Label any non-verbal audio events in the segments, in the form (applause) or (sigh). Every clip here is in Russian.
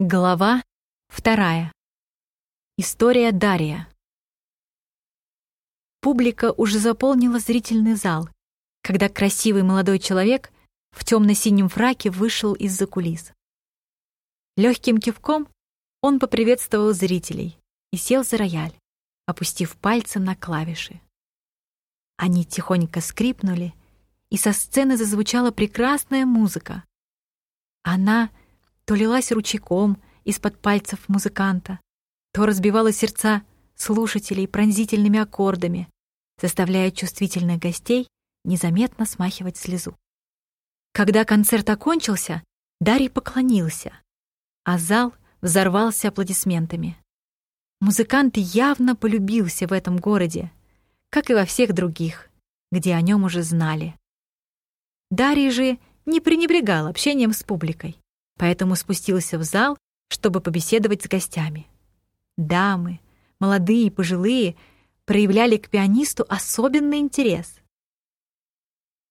Глава вторая. История Дария. Публика уже заполнила зрительный зал, когда красивый молодой человек в темно-синем фраке вышел из-за кулис. Легким кивком он поприветствовал зрителей и сел за рояль, опустив пальцы на клавиши. Они тихонько скрипнули, и со сцены зазвучала прекрасная музыка. Она — то лилась ручейком из-под пальцев музыканта, то разбивала сердца слушателей пронзительными аккордами, заставляя чувствительных гостей незаметно смахивать слезу. Когда концерт окончился, Дарий поклонился, а зал взорвался аплодисментами. Музыкант явно полюбился в этом городе, как и во всех других, где о нем уже знали. Дарий же не пренебрегал общением с публикой поэтому спустился в зал, чтобы побеседовать с гостями. Дамы, молодые и пожилые, проявляли к пианисту особенный интерес.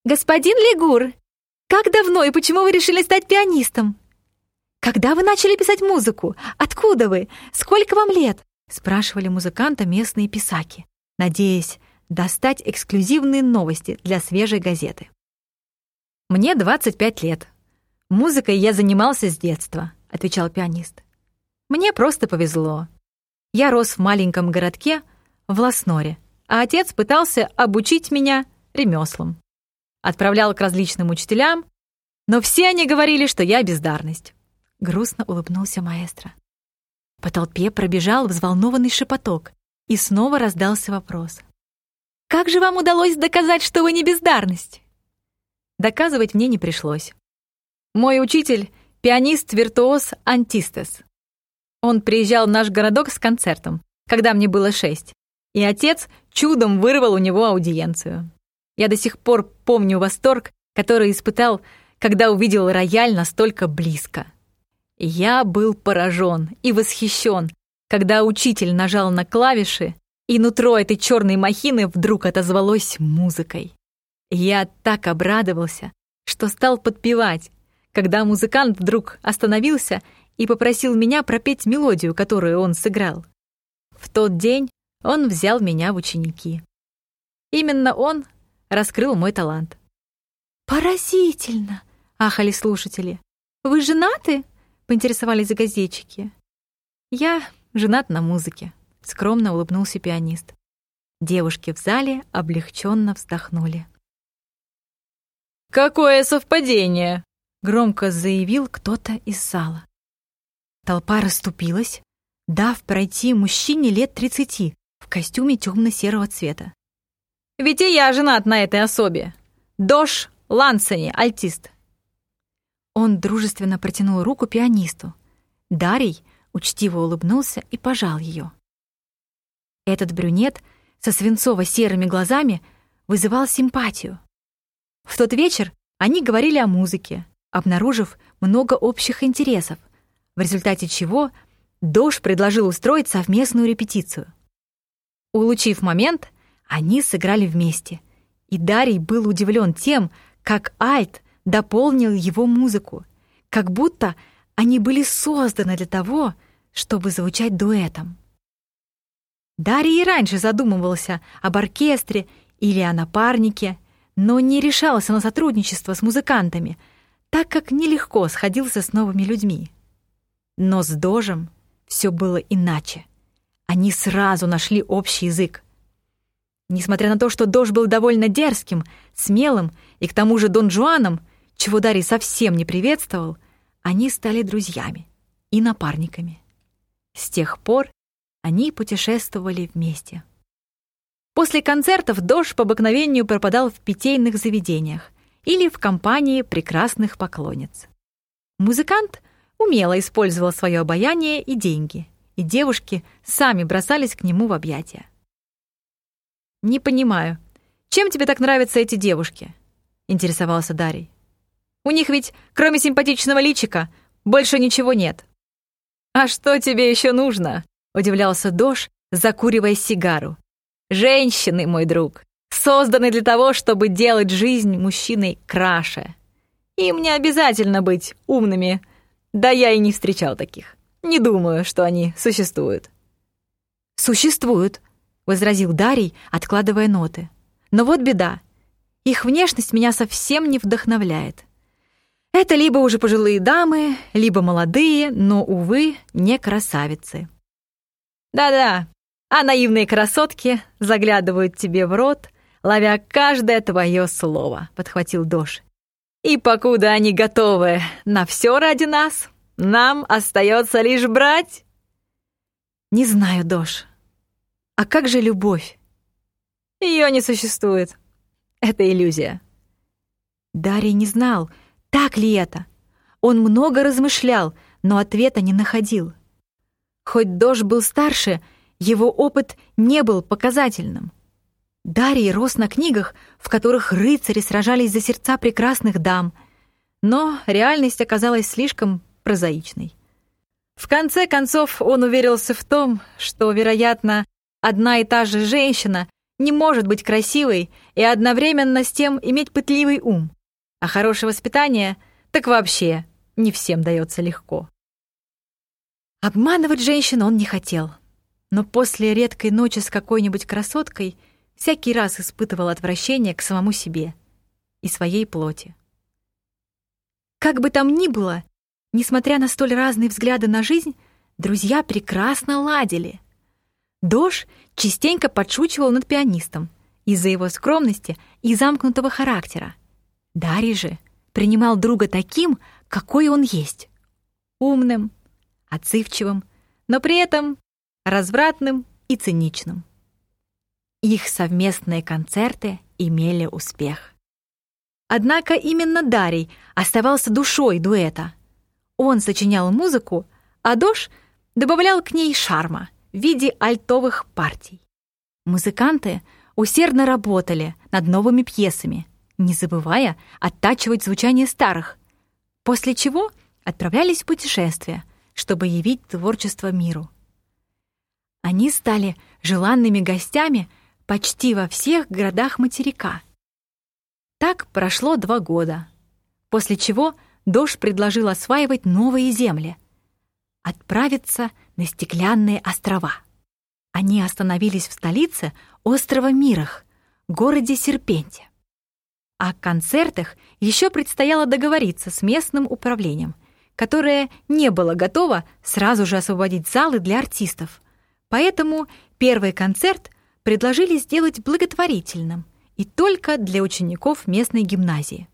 «Господин Легур, как давно и почему вы решили стать пианистом? Когда вы начали писать музыку? Откуда вы? Сколько вам лет?» спрашивали музыканта местные писаки, надеясь достать эксклюзивные новости для свежей газеты. «Мне 25 лет», «Музыкой я занимался с детства», — отвечал пианист. «Мне просто повезло. Я рос в маленьком городке в Ласноре, а отец пытался обучить меня ремеслам. Отправлял к различным учителям, но все они говорили, что я бездарность». Грустно улыбнулся маэстро. По толпе пробежал взволнованный шепоток, и снова раздался вопрос. «Как же вам удалось доказать, что вы не бездарность?» Доказывать мне не пришлось. Мой учитель — пианист-виртуоз Антистес. Он приезжал в наш городок с концертом, когда мне было шесть, и отец чудом вырвал у него аудиенцию. Я до сих пор помню восторг, который испытал, когда увидел рояль настолько близко. Я был поражен и восхищен, когда учитель нажал на клавиши, и нутро этой черной махины вдруг отозвалось музыкой. Я так обрадовался, что стал подпевать, когда музыкант вдруг остановился и попросил меня пропеть мелодию, которую он сыграл. В тот день он взял меня в ученики. Именно он раскрыл мой талант. «Поразительно!» — ахали слушатели. «Вы женаты?» — поинтересовались газетчики. «Я женат на музыке», — скромно улыбнулся пианист. Девушки в зале облегченно вздохнули. «Какое совпадение!» Громко заявил кто-то из зала. Толпа расступилась, дав пройти мужчине лет тридцати в костюме темно-серого цвета. «Ведь и я женат на этой особе. Дош Лансони, альтист». Он дружественно протянул руку пианисту. Дарий учтиво улыбнулся и пожал ее. Этот брюнет со свинцово-серыми глазами вызывал симпатию. В тот вечер они говорили о музыке, обнаружив много общих интересов, в результате чего Дош предложил устроить совместную репетицию. Улучив момент, они сыграли вместе, и Дарий был удивлен тем, как Альт дополнил его музыку, как будто они были созданы для того, чтобы звучать дуэтом. Дарий и раньше задумывался об оркестре или о напарнике, но не решался на сотрудничество с музыкантами — так как нелегко сходился с новыми людьми. Но с Дожем все было иначе. Они сразу нашли общий язык. Несмотря на то, что Дож был довольно дерзким, смелым и к тому же Дон Жуаном, чего Дарий совсем не приветствовал, они стали друзьями и напарниками. С тех пор они путешествовали вместе. После концертов Дож по обыкновению пропадал в питейных заведениях, или в компании прекрасных поклонниц. Музыкант умело использовал свое обаяние и деньги, и девушки сами бросались к нему в объятия. «Не понимаю, чем тебе так нравятся эти девушки?» — интересовался Дарий. «У них ведь, кроме симпатичного личика, больше ничего нет». «А что тебе еще нужно?» — удивлялся Дош, закуривая сигару. «Женщины, мой друг, созданы для того, чтобы делать жизнь мужчиной краше. Им не обязательно быть умными, Да я и не встречал таких. Не думаю, что они существуют. Существуют, возразил Дарий, откладывая ноты. Но вот беда. Их внешность меня совсем не вдохновляет. Это либо уже пожилые дамы, либо молодые, но, увы, не красавицы. Да-да, а наивные красотки заглядывают тебе в рот, ловя каждое твое слово», — подхватил Дош. «И покуда они готовы на все ради нас, нам остается лишь брать». «Не знаю, Дош. А как же любовь?» Ее не существует. Это иллюзия». Дарий не знал, так ли это. Он много размышлял, но ответа не находил. Хоть Дош был старше, его опыт не был показательным. Дарий рос на книгах, в которых рыцари сражались за сердца прекрасных дам, но реальность оказалась слишком прозаичной. В конце концов, он уверился в том, что, вероятно, одна и та же женщина не может быть красивой и одновременно с тем иметь пытливый ум, а хорошее воспитание так вообще не всем дается легко. Обманывать женщин он не хотел, но после редкой ночи с какой-нибудь красоткой — всякий раз испытывал отвращение к самому себе и своей плоти. Как бы там ни было, несмотря на столь разные взгляды на жизнь, друзья прекрасно ладили. Дош частенько подшучивал над пианистом из-за его скромности и замкнутого характера. Дарий же принимал друга таким, какой он есть. Умным, отзывчивым, но при этом развратным и циничным. Их совместные концерты имели успех. Однако именно Дарий оставался душой дуэта. Он сочинял музыку, а Дош добавлял к ней шарма в виде альтовых партий. Музыканты усердно работали над новыми пьесами, не забывая оттачивать звучание старых, после чего отправлялись в путешествие, чтобы явить творчество миру. Они стали желанными гостями — почти во всех городах материка. Так прошло два года, после чего Дош предложил осваивать новые земли, отправиться на стеклянные острова. Они остановились в столице острова Мирах, городе Серпенте. О концертах еще предстояло договориться с местным управлением, которое не было готово сразу же освободить залы для артистов. Поэтому первый концерт предложили сделать благотворительным и только для учеников местной гимназии.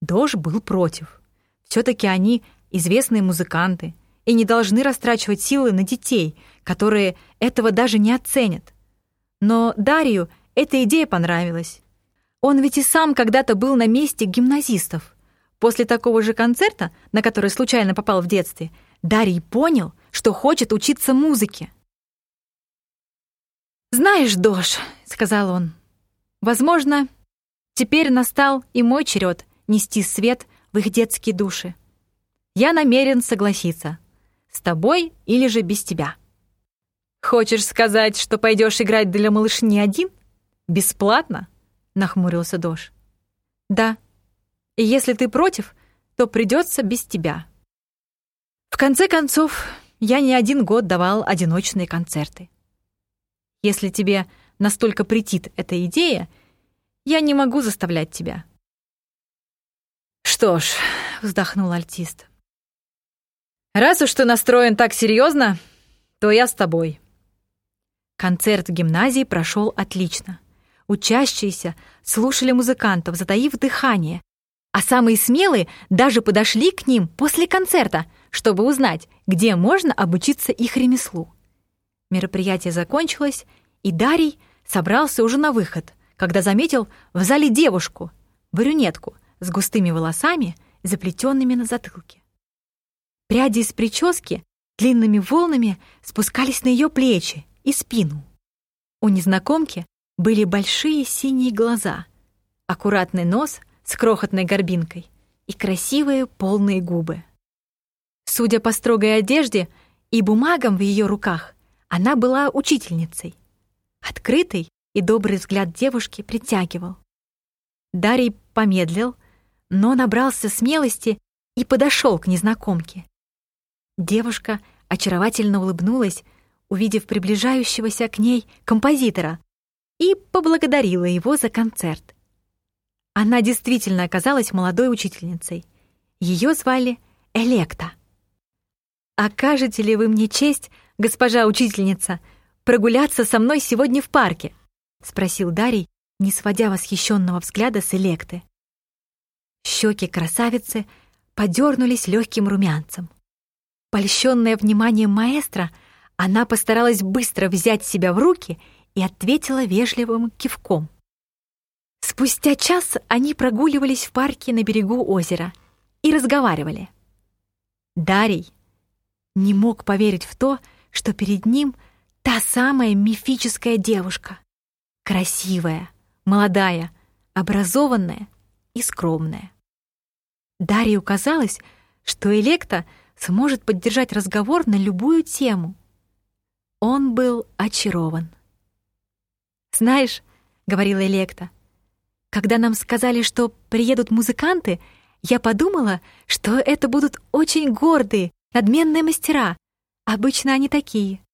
Дож был против. Все-таки они известные музыканты и не должны растрачивать силы на детей, которые этого даже не оценят. Но Дарью эта идея понравилась. Он ведь и сам когда-то был на месте гимназистов. После такого же концерта, на который случайно попал в детстве, Дарий понял, что хочет учиться музыке. «Знаешь, Дош», — сказал он, — «возможно, теперь настал и мой черед нести свет в их детские души. Я намерен согласиться. С тобой или же без тебя». «Хочешь сказать, что пойдешь играть для малышни один? Бесплатно?» — нахмурился Дош. «Да. И если ты против, то придется без тебя. В конце концов, я не один год давал одиночные концерты. Если тебе настолько претит эта идея, я не могу заставлять тебя». «Что ж», — вздохнул альтист, «раз уж ты настроен так серьезно, то я с тобой». Концерт в гимназии прошел отлично. Учащиеся слушали музыкантов, затаив дыхание, а самые смелые даже подошли к ним после концерта, чтобы узнать, где можно обучиться их ремеслу. Мероприятие закончилось, и Дарий собрался уже на выход, когда заметил в зале девушку, брюнетку с густыми волосами, заплетенными на затылке. Пряди из прически длинными волнами спускались на ее плечи и спину. У незнакомки были большие синие глаза, аккуратный нос с крохотной горбинкой и красивые полные губы. Судя по строгой одежде и бумагам в ее руках, она была учительницей. Открытый и добрый взгляд девушки притягивал. Дарий помедлил, но набрался смелости и подошел к незнакомке. Девушка очаровательно улыбнулась, увидев приближающегося к ней композитора, и поблагодарила его за концерт. Она действительно оказалась молодой учительницей. Ее звали Электа. «Окажете ли вы мне честь, госпожа учительница, прогуляться со мной сегодня в парке?» — спросил Дарий, не сводя восхищенного взгляда с Электы. Щеки красавицы подернулись легким румянцем. Польщенная вниманием маэстро, она постаралась быстро взять себя в руки и ответила вежливым кивком. Спустя час они прогуливались в парке на берегу озера и разговаривали. Дарий не мог поверить в то, что перед ним та самая мифическая девушка. Красивая, молодая, образованная и скромная. Дарью казалось, что Электа сможет поддержать разговор на любую тему. Он был очарован. «Знаешь», — говорила Электа, — «когда нам сказали, что приедут музыканты, я подумала, что это будут очень гордые, надменные мастера. Обычно они такие.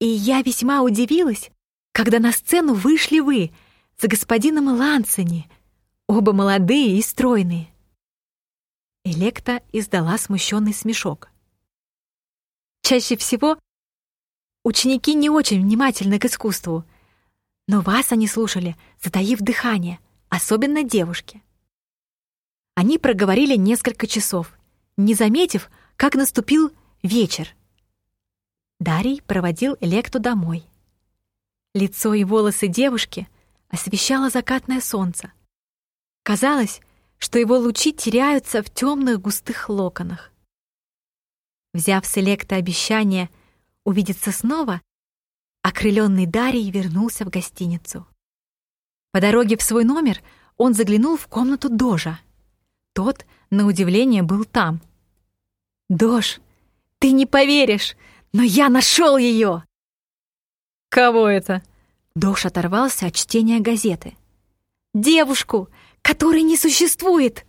И я весьма удивилась, когда на сцену вышли вы за господином Лансони, оба молодые и стройные. Электа издала смущенный смешок. Чаще всего ученики не очень внимательны к искусству, но вас они слушали, затаив дыхание, особенно девушки. Они проговорили несколько часов, не заметив, как наступил вечер. Дарий проводил Электу домой. Лицо и волосы девушки освещало закатное солнце. Казалось, что его лучи теряются в темных густых локонах. Взяв с Электа обещание увидеться снова, окрыленный Дарий вернулся в гостиницу. По дороге в свой номер он заглянул в комнату Дожа. Тот, на удивление, был там. «Дож, ты не поверишь, но я нашел ее!» «Кого это?» Дош оторвался от чтения газеты. «Девушку, которой не существует!»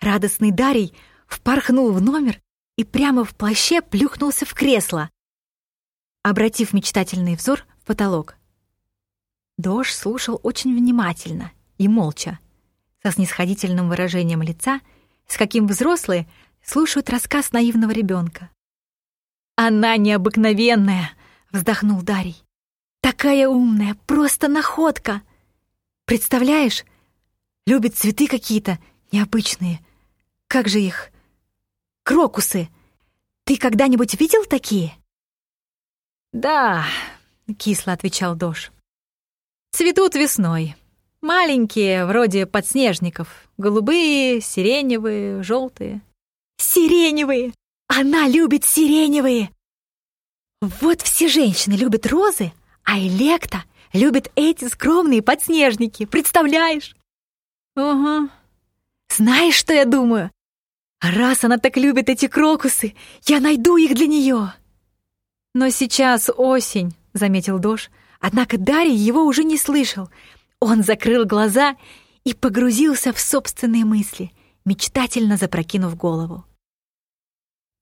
Радостный Дарий впорхнул в номер и прямо в плаще плюхнулся в кресло, обратив мечтательный взор в потолок. Дош слушал очень внимательно и молча, со снисходительным выражением лица, с каким взрослые слушают рассказ наивного ребенка. «Она необыкновенная!» — вздохнул Дарий. «Такая умная, просто находка! Представляешь, любит цветы какие-то необычные. Как же их? Крокусы! Ты когда-нибудь видел такие?» «Да», — кисло отвечал Дош. «Цветут весной. Маленькие, вроде подснежников. Голубые, сиреневые, желтые. Сиреневые! Она любит сиреневые! Вот все женщины любят розы, а Электа любит эти скромные подснежники, представляешь? Угу. Знаешь, что я думаю? Раз она так любит эти крокусы, я найду их для нее. Но сейчас осень, заметил Дош, однако Дарий его уже не слышал. Он закрыл глаза и погрузился в собственные мысли, мечтательно запрокинув голову.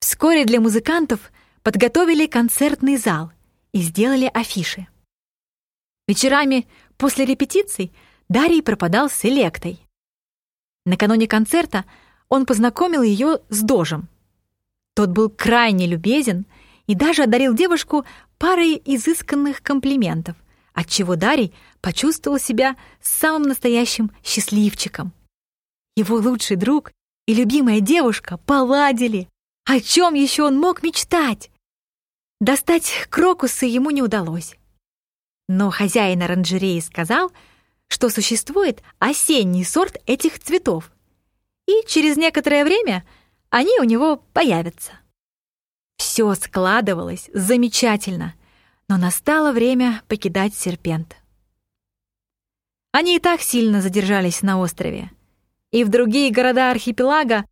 Вскоре для музыкантов подготовили концертный зал и сделали афиши. Вечерами после репетиций Дарий пропадал с Электой. Накануне концерта он познакомил ее с Дожем. Тот был крайне любезен и даже одарил девушку парой изысканных комплиментов, отчего Дарий почувствовал себя самым настоящим счастливчиком. Его лучший друг и любимая девушка поладили, о чем еще он мог мечтать? Достать крокусы ему не удалось. Но хозяин оранжереи сказал, что существует осенний сорт этих цветов, и через некоторое время они у него появятся. Все складывалось замечательно, но настало время покидать серпент. Они и так сильно задержались на острове, и в другие города архипелага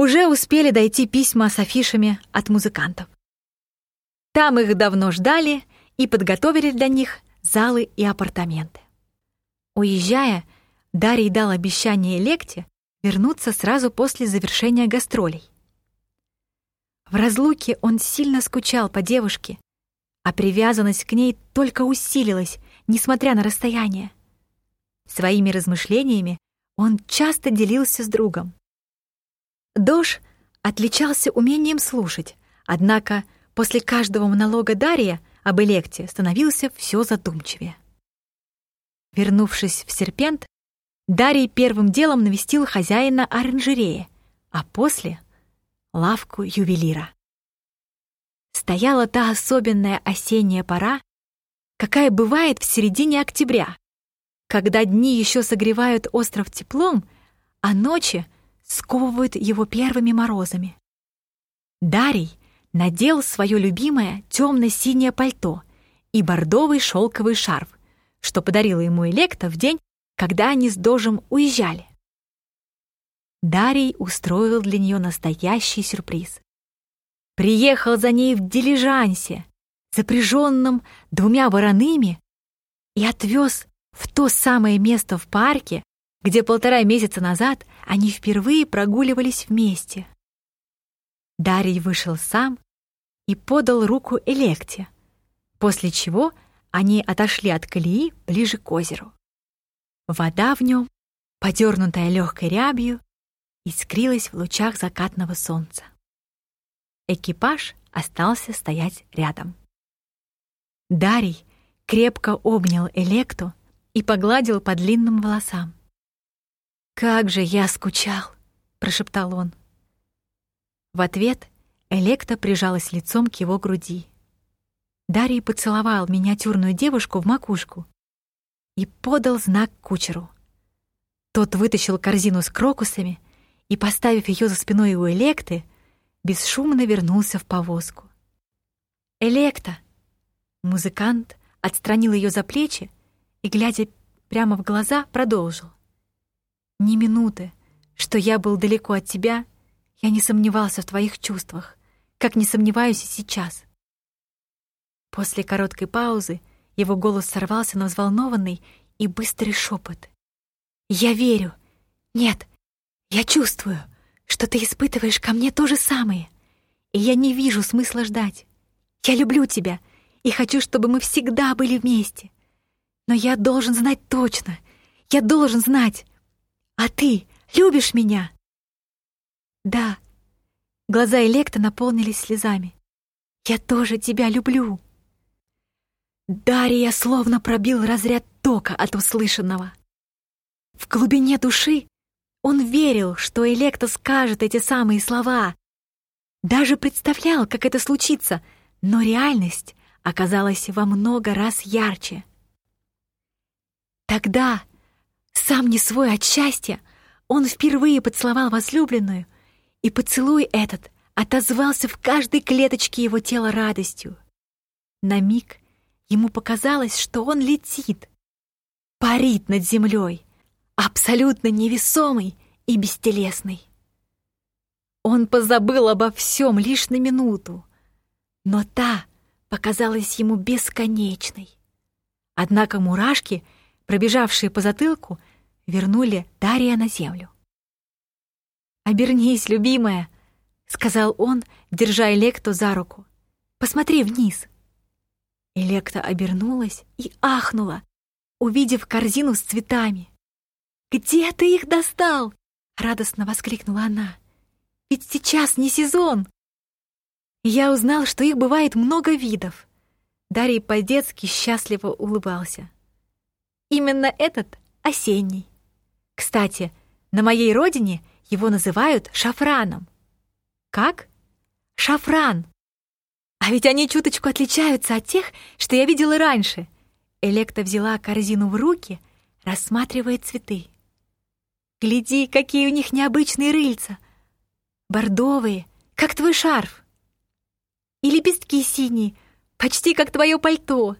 уже успели дойти письма с афишами от музыкантов. Там их давно ждали и подготовили для них залы и апартаменты. Уезжая, Дарий дал обещание Лекте, вернуться сразу после завершения гастролей. В разлуке он сильно скучал по девушке, а привязанность к ней только усилилась, несмотря на расстояние. Своими размышлениями он часто делился с другом. Дош отличался умением слушать, однако после каждого монолога Дарья об Электе становился все задумчивее. Вернувшись в Серпент, Дарий первым делом навестил хозяина оранжереи, а после — лавку ювелира. Стояла та особенная осенняя пора, какая бывает в середине октября, когда дни еще согревают остров теплом, а ночи сковывают его первыми морозами. Дарий надел свое любимое темно-синее пальто и бордовый шелковый шарф, что подарила ему Электа в день, когда они с Дожем уезжали. Дарий устроил для нее настоящий сюрприз. Приехал за ней в дилижансе, запряженном двумя вороными, и отвез в то самое место в парке, где полтора месяца назад они впервые прогуливались вместе. Дарий вышел сам и подал руку Электе, после чего они отошли от колеи ближе к озеру. Вода в нем, подернутая легкой рябью, искрилась в лучах закатного солнца. Экипаж остался стоять рядом. Дарий крепко обнял Электу и погладил по длинным волосам. «Как же я скучал!» — прошептал он. В ответ Электа прижалась лицом к его груди. Дарий поцеловал миниатюрную девушку в макушку и подал знак кучеру. Тот вытащил корзину с крокусами и, поставив ее за спиной у Электы, бесшумно вернулся в повозку. «Электа!» Музыкант отстранил ее за плечи и, глядя прямо в глаза, продолжил. Ни минуты, что я был далеко от тебя, я не сомневался в твоих чувствах, как не сомневаюсь и сейчас. После короткой паузы его голос сорвался на взволнованный и быстрый шепот. «Я верю. Нет, я чувствую, что ты испытываешь ко мне то же самое, и я не вижу смысла ждать. Я люблю тебя и хочу, чтобы мы всегда были вместе. Но я должен знать точно. Я должен знать. А ты любишь меня?» «Да». Глаза Электа наполнились слезами. «Я тоже тебя люблю». Дарья словно пробил разряд тока от услышанного. В глубине души он верил, что Электа скажет эти самые слова. Даже представлял, как это случится, но реальность оказалась во много раз ярче. Тогда, сам не свой от счастья, он впервые поцеловал возлюбленную, и поцелуй этот отозвался в каждой клеточке его тела радостью. На миг ему показалось, что он летит, парит над землей, абсолютно невесомый и бестелесный. Он позабыл обо всем лишь на минуту, но та показалась ему бесконечной. Однако мурашки — пробежавшие по затылку, вернули Дария на землю. «Обернись, любимая», — сказал он, держа Электу за руку. «Посмотри вниз». Электа обернулась и ахнула, увидев корзину с цветами. «Где ты их достал?» — радостно воскликнула она. «Ведь сейчас не сезон!» Я узнал, что их бывает много видов. Дарий по-детски счастливо улыбался. Именно этот осенний. Кстати, на моей родине его называют шафраном. Как? Шафран. А ведь они чуточку отличаются от тех, что я видела раньше. Электа взяла корзину в руки, рассматривая цветы. Гляди, какие у них необычные рыльца. Бордовые, как твой шарф. И лепестки синие, почти как твое пальто.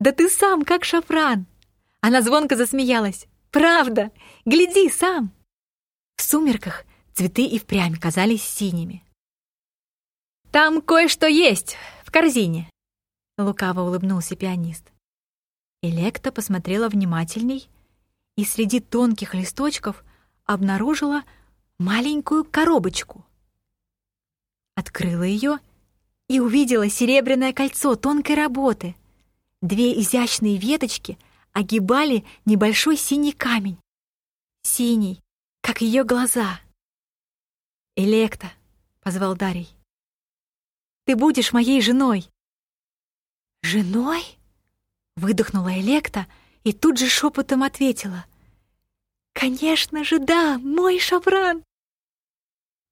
Да ты сам как шафран. Она звонко засмеялась. «Правда! Гляди сам!» В сумерках цветы и впрямь казались синими. «Там кое-что есть в корзине!» Лукаво улыбнулся пианист. Электа посмотрела внимательней, и среди тонких листочков обнаружила маленькую коробочку. Открыла ее и увидела серебряное кольцо тонкой работы. Две изящные веточки огибали небольшой синий камень. Синий, как ее глаза. «Электа», — позвал Дарий, — «ты будешь моей женой». «Женой?» — выдохнула Электа и тут же шепотом ответила. «Конечно же, да, мой шафран!»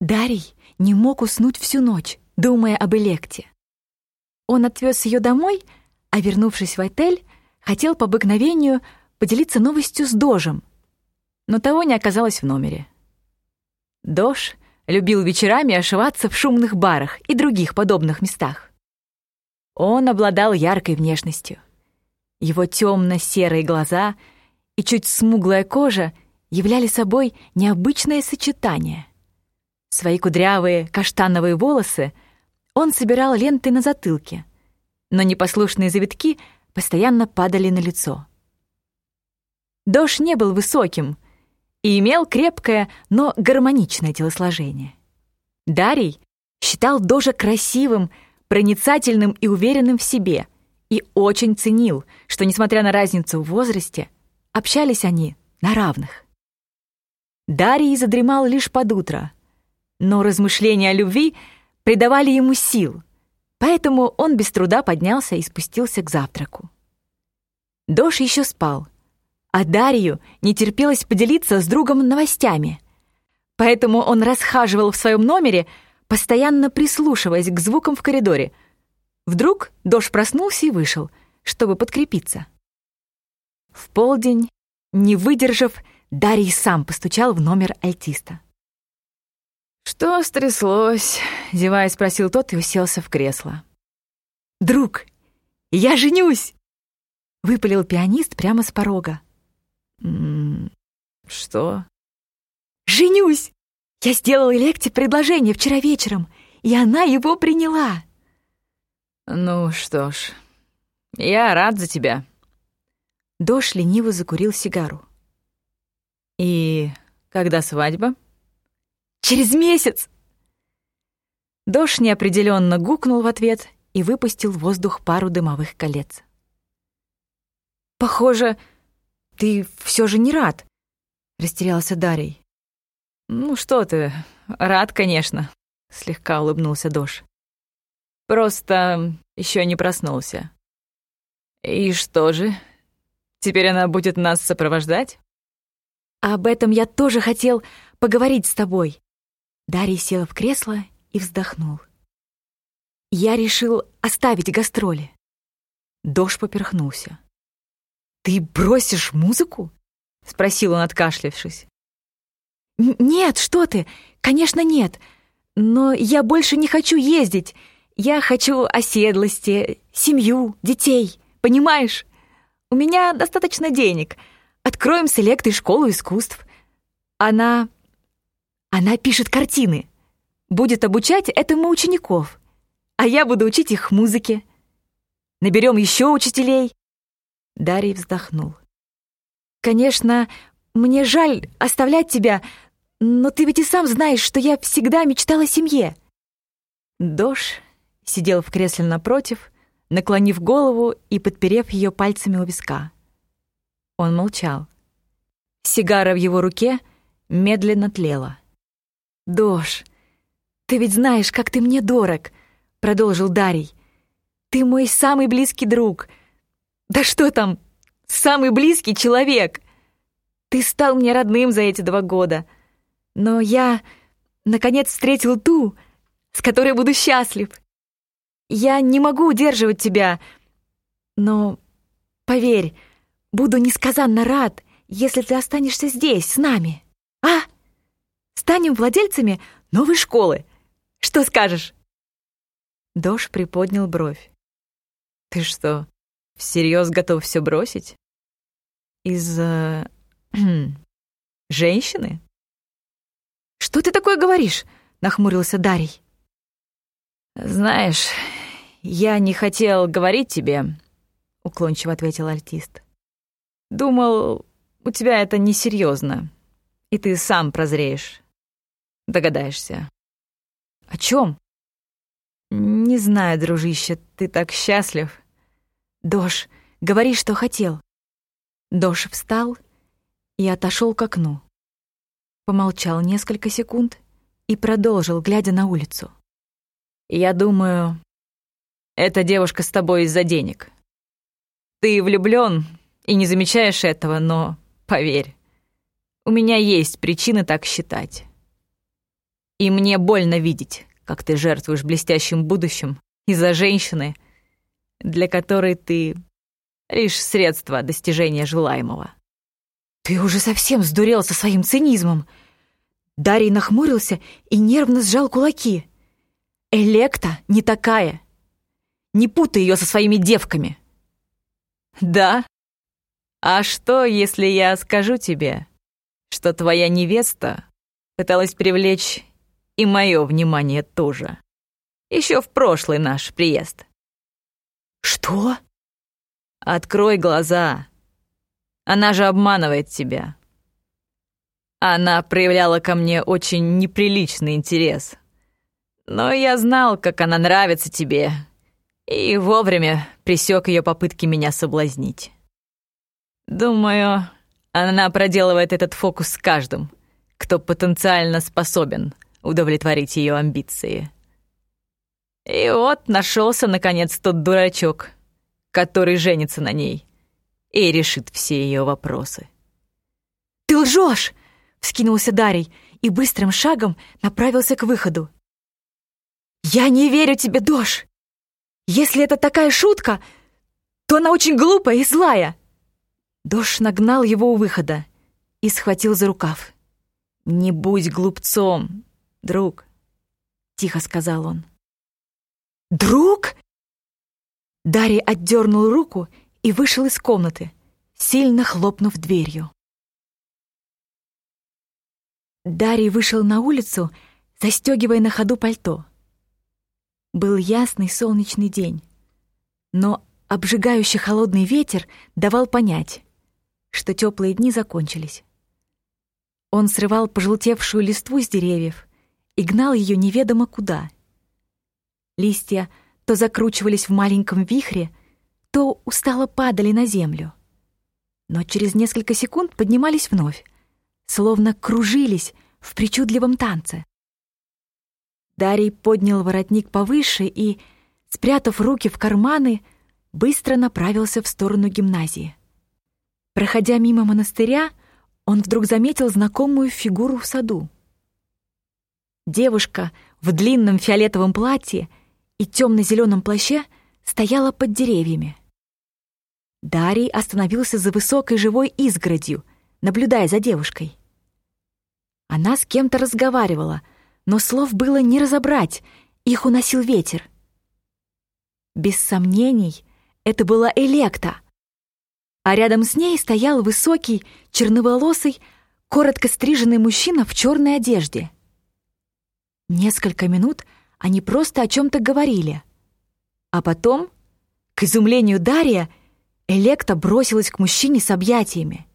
Дарий не мог уснуть всю ночь, думая об Электе. Он отвез ее домой, а, вернувшись в отель, хотел по обыкновению поделиться новостью с Дожем, но того не оказалось в номере. Дож любил вечерами ошиваться в шумных барах и других подобных местах. Он обладал яркой внешностью. Его темно-серые глаза и чуть смуглая кожа являли собой необычное сочетание. Свои кудрявые каштановые волосы он собирал лентой на затылке, но непослушные завитки постоянно падали на лицо. Дош не был высоким и имел крепкое, но гармоничное телосложение. Дарий считал Дожа красивым, проницательным и уверенным в себе и очень ценил, что, несмотря на разницу в возрасте, общались они на равных. Дарий задремал лишь под утро, но размышления о любви придавали ему сил, поэтому он без труда поднялся и спустился к завтраку. Дош еще спал, а Дарью не терпелось поделиться с другом новостями, поэтому он расхаживал в своем номере, постоянно прислушиваясь к звукам в коридоре. Вдруг Дош проснулся и вышел, чтобы подкрепиться. В полдень, не выдержав, Дарий сам постучал в номер альтиста. «Что стряслось?» — зевая спросил тот и уселся в кресло. «Друг, я женюсь!» — выпалил пианист прямо с порога. «М -м, «Что?» «Женюсь! Я сделал Электе предложение вчера вечером, и она его приняла!» «Ну что ж, я рад за тебя». Дош лениво закурил сигару. «И когда свадьба?» Через месяц!» Дош неопределенно гукнул в ответ и выпустил в воздух пару дымовых колец. «Похоже, ты все же не рад», — растерялся Дарий. «Ну что ты, рад, конечно», — слегка улыбнулся Дош. «Просто еще не проснулся». «И что же, теперь она будет нас сопровождать?» «Об этом я тоже хотел поговорить с тобой», Дарий сел в кресло и вздохнул. «Я решил оставить гастроли». Дош поперхнулся. «Ты бросишь музыку?» — спросил он, откашлявшись. «Нет, что ты! Конечно, нет. Но я больше не хочу ездить. Я хочу оседлости, семью, детей. Понимаешь? У меня достаточно денег. Откроем с Электой школу искусств. Она она пишет картины. Будет обучать этому учеников. А я буду учить их музыке. Наберем еще учителей. Дарий вздохнул. Конечно, мне жаль оставлять тебя, но ты ведь и сам знаешь, что я всегда мечтала о семье. Дош сидел в кресле напротив, наклонив голову и подперев ее пальцами у виска. Он молчал. Сигара в его руке медленно тлела. «Дош, ты ведь знаешь, как ты мне дорог», — продолжил Дарий. «Ты мой самый близкий друг. Да что там, самый близкий человек. Ты стал мне родным за эти два года. Но я, наконец, встретил ту, с которой буду счастлив. Я не могу удерживать тебя, но, поверь, буду несказанно рад, если ты останешься здесь, с нами. А?» станем владельцами новой школы. Что скажешь?» Дош приподнял бровь. «Ты что, всерьез готов все бросить? Из-за... (clears throat) женщины?» «Что ты такое говоришь?» — нахмурился Дарий. «Знаешь, я не хотел говорить тебе», — уклончиво ответил артист. «Думал, у тебя это несерьезно И ты сам прозреешь. Догадаешься. О чем? Не знаю, дружище, ты так счастлив. Дош, говори, что хотел. Дош встал и отошел к окну. Помолчал несколько секунд и продолжил, глядя на улицу. «Я думаю, эта девушка с тобой из-за денег. Ты влюблён и не замечаешь этого, но, поверь, у меня есть причины так считать. И мне больно видеть, как ты жертвуешь блестящим будущим из-за женщины, для которой ты лишь средство достижения желаемого. «Ты уже совсем сдурел со своим цинизмом!» Дарий нахмурился и нервно сжал кулаки. «Электа не такая. Не путай ее со своими девками!» «Да? А что, если я скажу тебе, что твоя невеста пыталась привлечь и мое внимание тоже? Еще в прошлый наш приезд». «Что?» «Открой глаза!» Она же обманывает тебя. Она проявляла ко мне очень неприличный интерес. Но я знал, как она нравится тебе, и вовремя пресек ее попытки меня соблазнить. Думаю, она проделывает этот фокус с каждым, кто потенциально способен удовлетворить ее амбиции. И вот нашелся наконец тот дурачок, который женится на ней и решит все ее вопросы. «Ты лжешь!» — вскинулся Дарий и быстрым шагом направился к выходу. «Я не верю тебе, Дош! Если это такая шутка, то она очень глупая и злая!» Дош нагнал его у выхода и схватил за рукав. «Не будь глупцом, друг», — тихо сказал он. «Друг?» Дарий отдернул руку и вышел из комнаты, сильно хлопнув дверью. Дарий вышел на улицу, застегивая на ходу пальто. Был ясный солнечный день, но обжигающий холодный ветер давал понять, что теплые дни закончились. Он срывал пожелтевшую листву с деревьев и гнал ее неведомо куда. Листья то закручивались в маленьком вихре, то устало падали на землю. Но через несколько секунд поднимались вновь, словно кружились в причудливом танце. Дарий поднял воротник повыше и, спрятав руки в карманы, быстро направился в сторону гимназии. Проходя мимо монастыря, он вдруг заметил знакомую фигуру в саду. Девушка в длинном фиолетовом платье и темно-зеленом плаще стояла под деревьями. Дарий остановился за высокой живой изгородью, наблюдая за девушкой. Она с кем-то разговаривала, но слов было не разобрать, их уносил ветер. Без сомнений, это была Электа. А рядом с ней стоял высокий, черноволосый, коротко стриженный мужчина в черной одежде. Несколько минут они просто о чем то говорили. А потом, к изумлению Дария, Электа бросилась к мужчине с объятиями.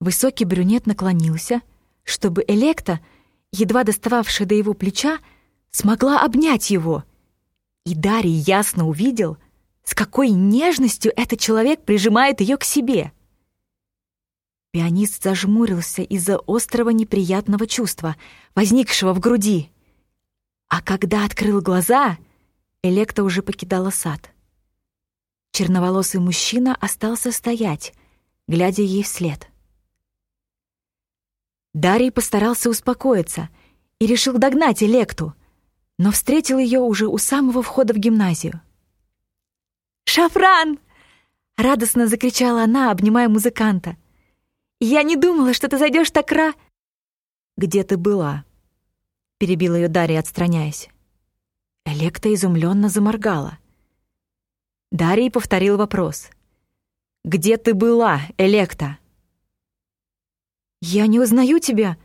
Высокий брюнет наклонился, чтобы Электа, едва достававшая до его плеча, смогла обнять его. И Дарий ясно увидел, с какой нежностью этот человек прижимает ее к себе. Пианист зажмурился из-за острого неприятного чувства, возникшего в груди. А когда открыл глаза, Электа уже покидала сад. Черноволосый мужчина остался стоять, глядя ей вслед. Дарий постарался успокоиться и решил догнать Электу, но встретил ее уже у самого входа в гимназию. «Шафран!» — радостно закричала она, обнимая музыканта. «Я не думала, что ты зайдешь так ра...» «Где ты была?» — перебил ее Дарья, отстраняясь. Электа изумленно заморгала. Дарий повторил вопрос. «Где ты была, Электа?» «Я не узнаю тебя.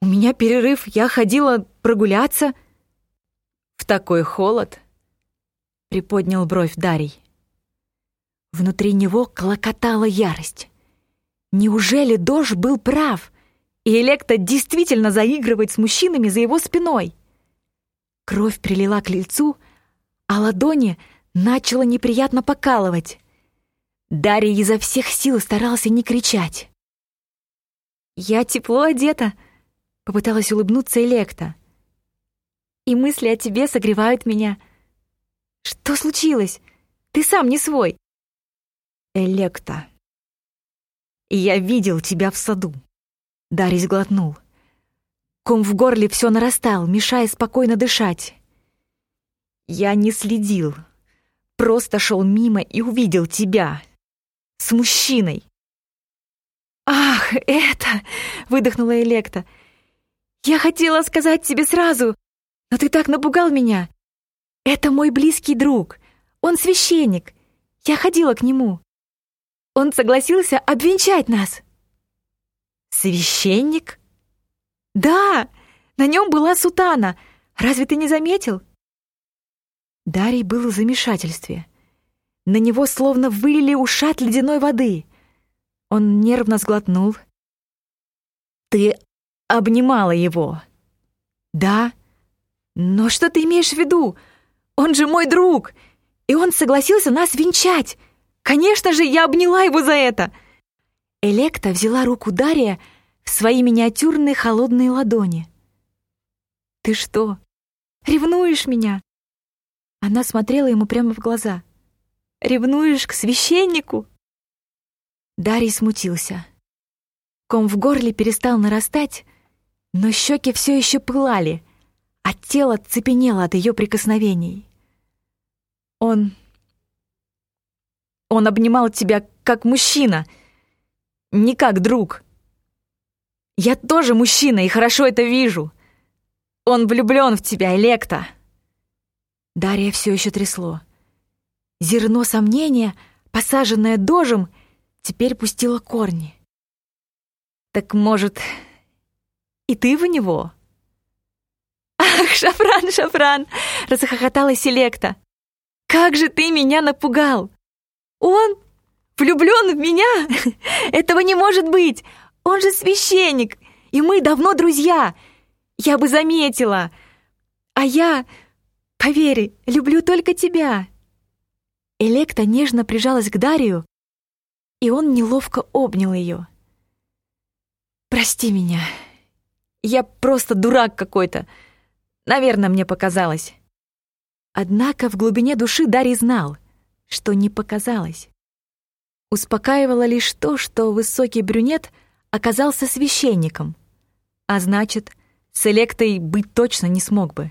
У меня перерыв, я ходила прогуляться». «В такой холод?» — приподнял бровь Дарий. Внутри него клокотала ярость. Неужели Дож был прав, и Электа действительно заигрывает с мужчинами за его спиной. Кровь прилила к лицу, а ладони начала неприятно покалывать. Дарья изо всех сил старался не кричать. «Я тепло одета», — попыталась улыбнуться Электа. «И мысли о тебе согревают меня. Что случилось? Ты сам не свой». «Электа, я видел тебя в саду», — Дарий сглотнул. Ком в горле все нарастал, мешая спокойно дышать. Я не следил, просто шел мимо и увидел тебя. С мужчиной. «Ах, это!» — выдохнула Электа. «Я хотела сказать тебе сразу, но ты так напугал меня. Это мой близкий друг. Он священник. Я ходила к нему. Он согласился обвенчать нас». «Священник?» «Да, на нем была сутана. Разве ты не заметил?» Дарий был в замешательстве. На него словно вылили ушат ледяной воды. Он нервно сглотнул. «Ты обнимала его?» «Да. Но что ты имеешь в виду? Он же мой друг, и он согласился нас венчать. Конечно же, я обняла его за это!» Электа взяла руку Дария в свои миниатюрные холодные ладони. «Ты что, ревнуешь меня?» Она смотрела ему прямо в глаза. «Ревнуешь к священнику?» Дарий смутился. Ком в горле перестал нарастать, но щеки все еще пылали, а тело цепенело от ее прикосновений. «Он... он обнимал тебя как мужчина, не как друг», я тоже мужчина и хорошо это вижу. Он влюблен в тебя, Электа. Дарья все еще трясло. Зерно сомнения, посаженное дожем, теперь пустило корни. Так может, и ты в него? Ах, Шафран, Шафран, расхохоталась Селекта. Как же ты меня напугал! Он влюблен в меня? (laughs) Этого не может быть! Он же священник, и мы давно друзья. Я бы заметила. А я, поверь, люблю только тебя». Электа нежно прижалась к Дарию, и он неловко обнял ее. «Прости меня. Я просто дурак какой-то. Наверное, мне показалось». Однако в глубине души Дарий знал, что не показалось. Успокаивало лишь то, что высокий брюнет — оказался священником, а значит, с Электой быть точно не смог бы.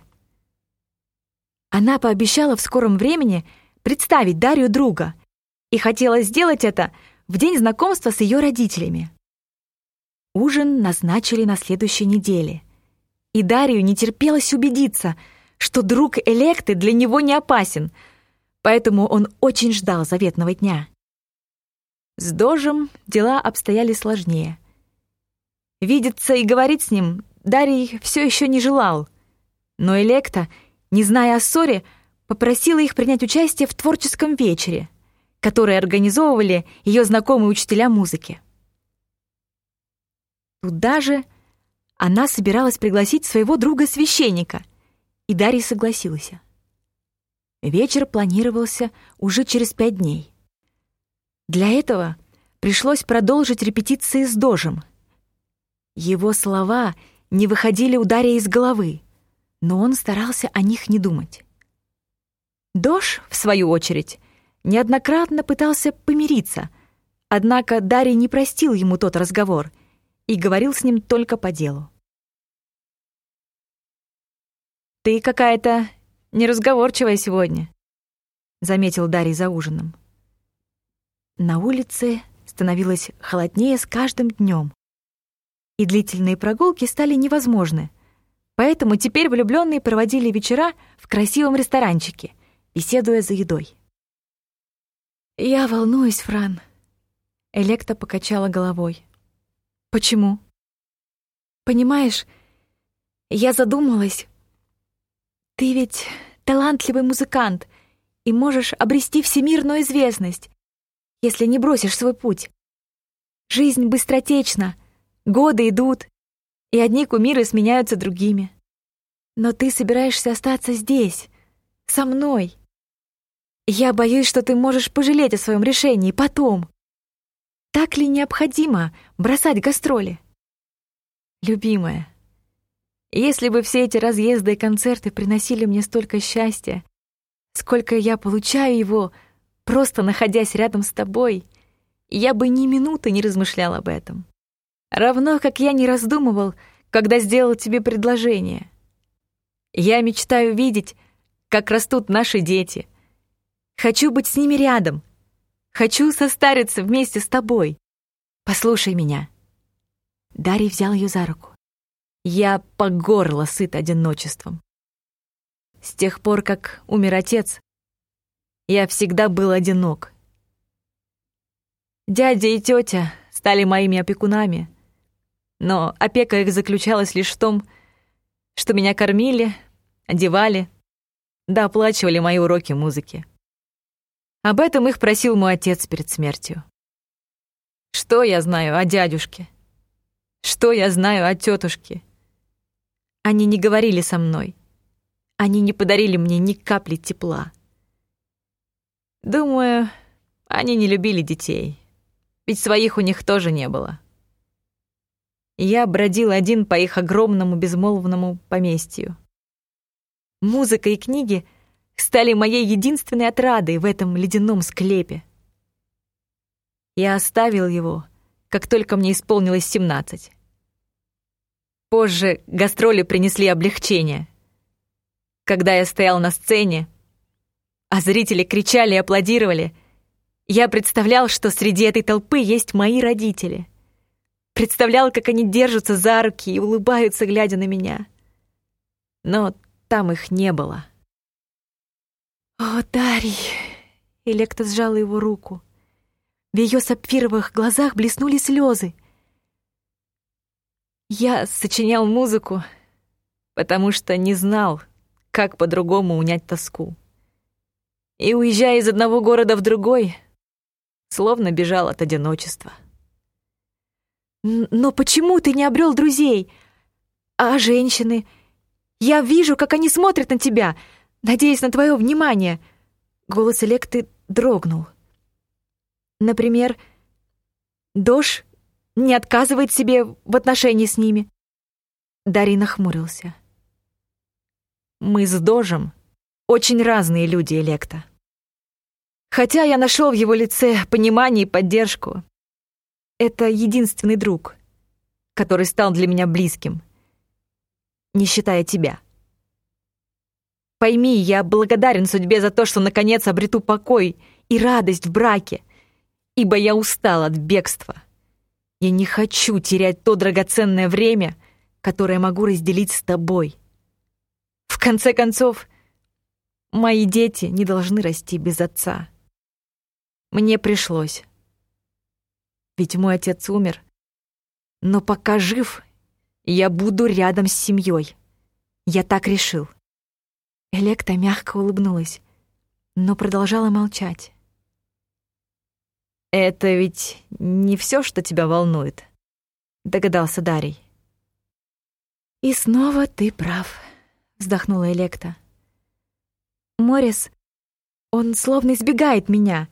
Она пообещала в скором времени представить Дарью друга и хотела сделать это в день знакомства с ее родителями. Ужин назначили на следующей неделе, и Дарью не терпелось убедиться, что друг Электы для него не опасен, поэтому он очень ждал заветного дня. С Дожем дела обстояли сложнее. Видеться и говорить с ним Дарий все еще не желал. Но Электа, не зная о ссоре, попросила их принять участие в творческом вечере, который организовывали ее знакомые учителя музыки. Туда же она собиралась пригласить своего друга-священника, и Дарий согласился. Вечер планировался уже через пять дней. Для этого пришлось продолжить репетиции с Дожем — его слова не выходили у Дарья из головы, но он старался о них не думать. Дош, в свою очередь, неоднократно пытался помириться, однако Дарья не простил ему тот разговор и говорил с ним только по делу. «Ты какая-то неразговорчивая сегодня», — заметил Дарий за ужином. На улице становилось холоднее с каждым днем и длительные прогулки стали невозможны. Поэтому теперь влюбленные проводили вечера в красивом ресторанчике, беседуя за едой. «Я волнуюсь, Фран», — Электа покачала головой. «Почему?» «Понимаешь, я задумалась. Ты ведь талантливый музыкант и можешь обрести всемирную известность, если не бросишь свой путь. Жизнь быстротечна — Годы идут, и одни кумиры сменяются другими. Но ты собираешься остаться здесь, со мной. Я боюсь, что ты можешь пожалеть о своем решении потом. Так ли необходимо бросать гастроли? Любимая, если бы все эти разъезды и концерты приносили мне столько счастья, сколько я получаю его, просто находясь рядом с тобой, я бы ни минуты не размышлял об этом. Равно как я не раздумывал, когда сделал тебе предложение. Я мечтаю видеть, как растут наши дети. Хочу быть с ними рядом. Хочу состариться вместе с тобой. Послушай меня. Дарий взял ее за руку. Я по горло сыт одиночеством. С тех пор, как умер отец, я всегда был одинок. Дядя и тетя стали моими опекунами, но опека их заключалась лишь в том, что меня кормили, одевали, да оплачивали мои уроки музыки. Об этом их просил мой отец перед смертью. Что я знаю о дядюшке? Что я знаю о тетушке? Они не говорили со мной. Они не подарили мне ни капли тепла. Думаю, они не любили детей. Ведь своих у них тоже не было. Я бродил один по их огромному безмолвному поместью. Музыка и книги стали моей единственной отрадой в этом ледяном склепе. Я оставил его, как только мне исполнилось семнадцать. Позже гастроли принесли облегчение. Когда я стоял на сцене, а зрители кричали и аплодировали, я представлял, что среди этой толпы есть мои родители. Представлял, как они держатся за руки и улыбаются, глядя на меня. Но там их не было. «О, Дарий!» Электа сжала его руку. В ее сапфировых глазах блеснули слезы. Я сочинял музыку, потому что не знал, как по-другому унять тоску. И, уезжая из одного города в другой, словно бежал от одиночества. «Но почему ты не обрел друзей? А женщины? Я вижу, как они смотрят на тебя, надеясь на твое внимание!» Голос Электы дрогнул. «Например, Дош не отказывает себе в отношении с ними. Дарий нахмурился. Мы с Дожем очень разные люди, Электа. Хотя я нашел в его лице понимание и поддержку. Это единственный друг, который стал для меня близким, не считая тебя. Пойми, я благодарен судьбе за то, что наконец обрету покой и радость в браке, ибо я устал от бегства. Я не хочу терять то драгоценное время, которое могу разделить с тобой. В конце концов, мои дети не должны расти без отца. Мне пришлось. Ведь мой отец умер. Но пока жив, я буду рядом с семьей. Я так решил. Электа мягко улыбнулась, но продолжала молчать. «Это ведь не все, что тебя волнует», — догадался Дарий. «И снова ты прав», — вздохнула Электа. «Морис, он словно избегает меня.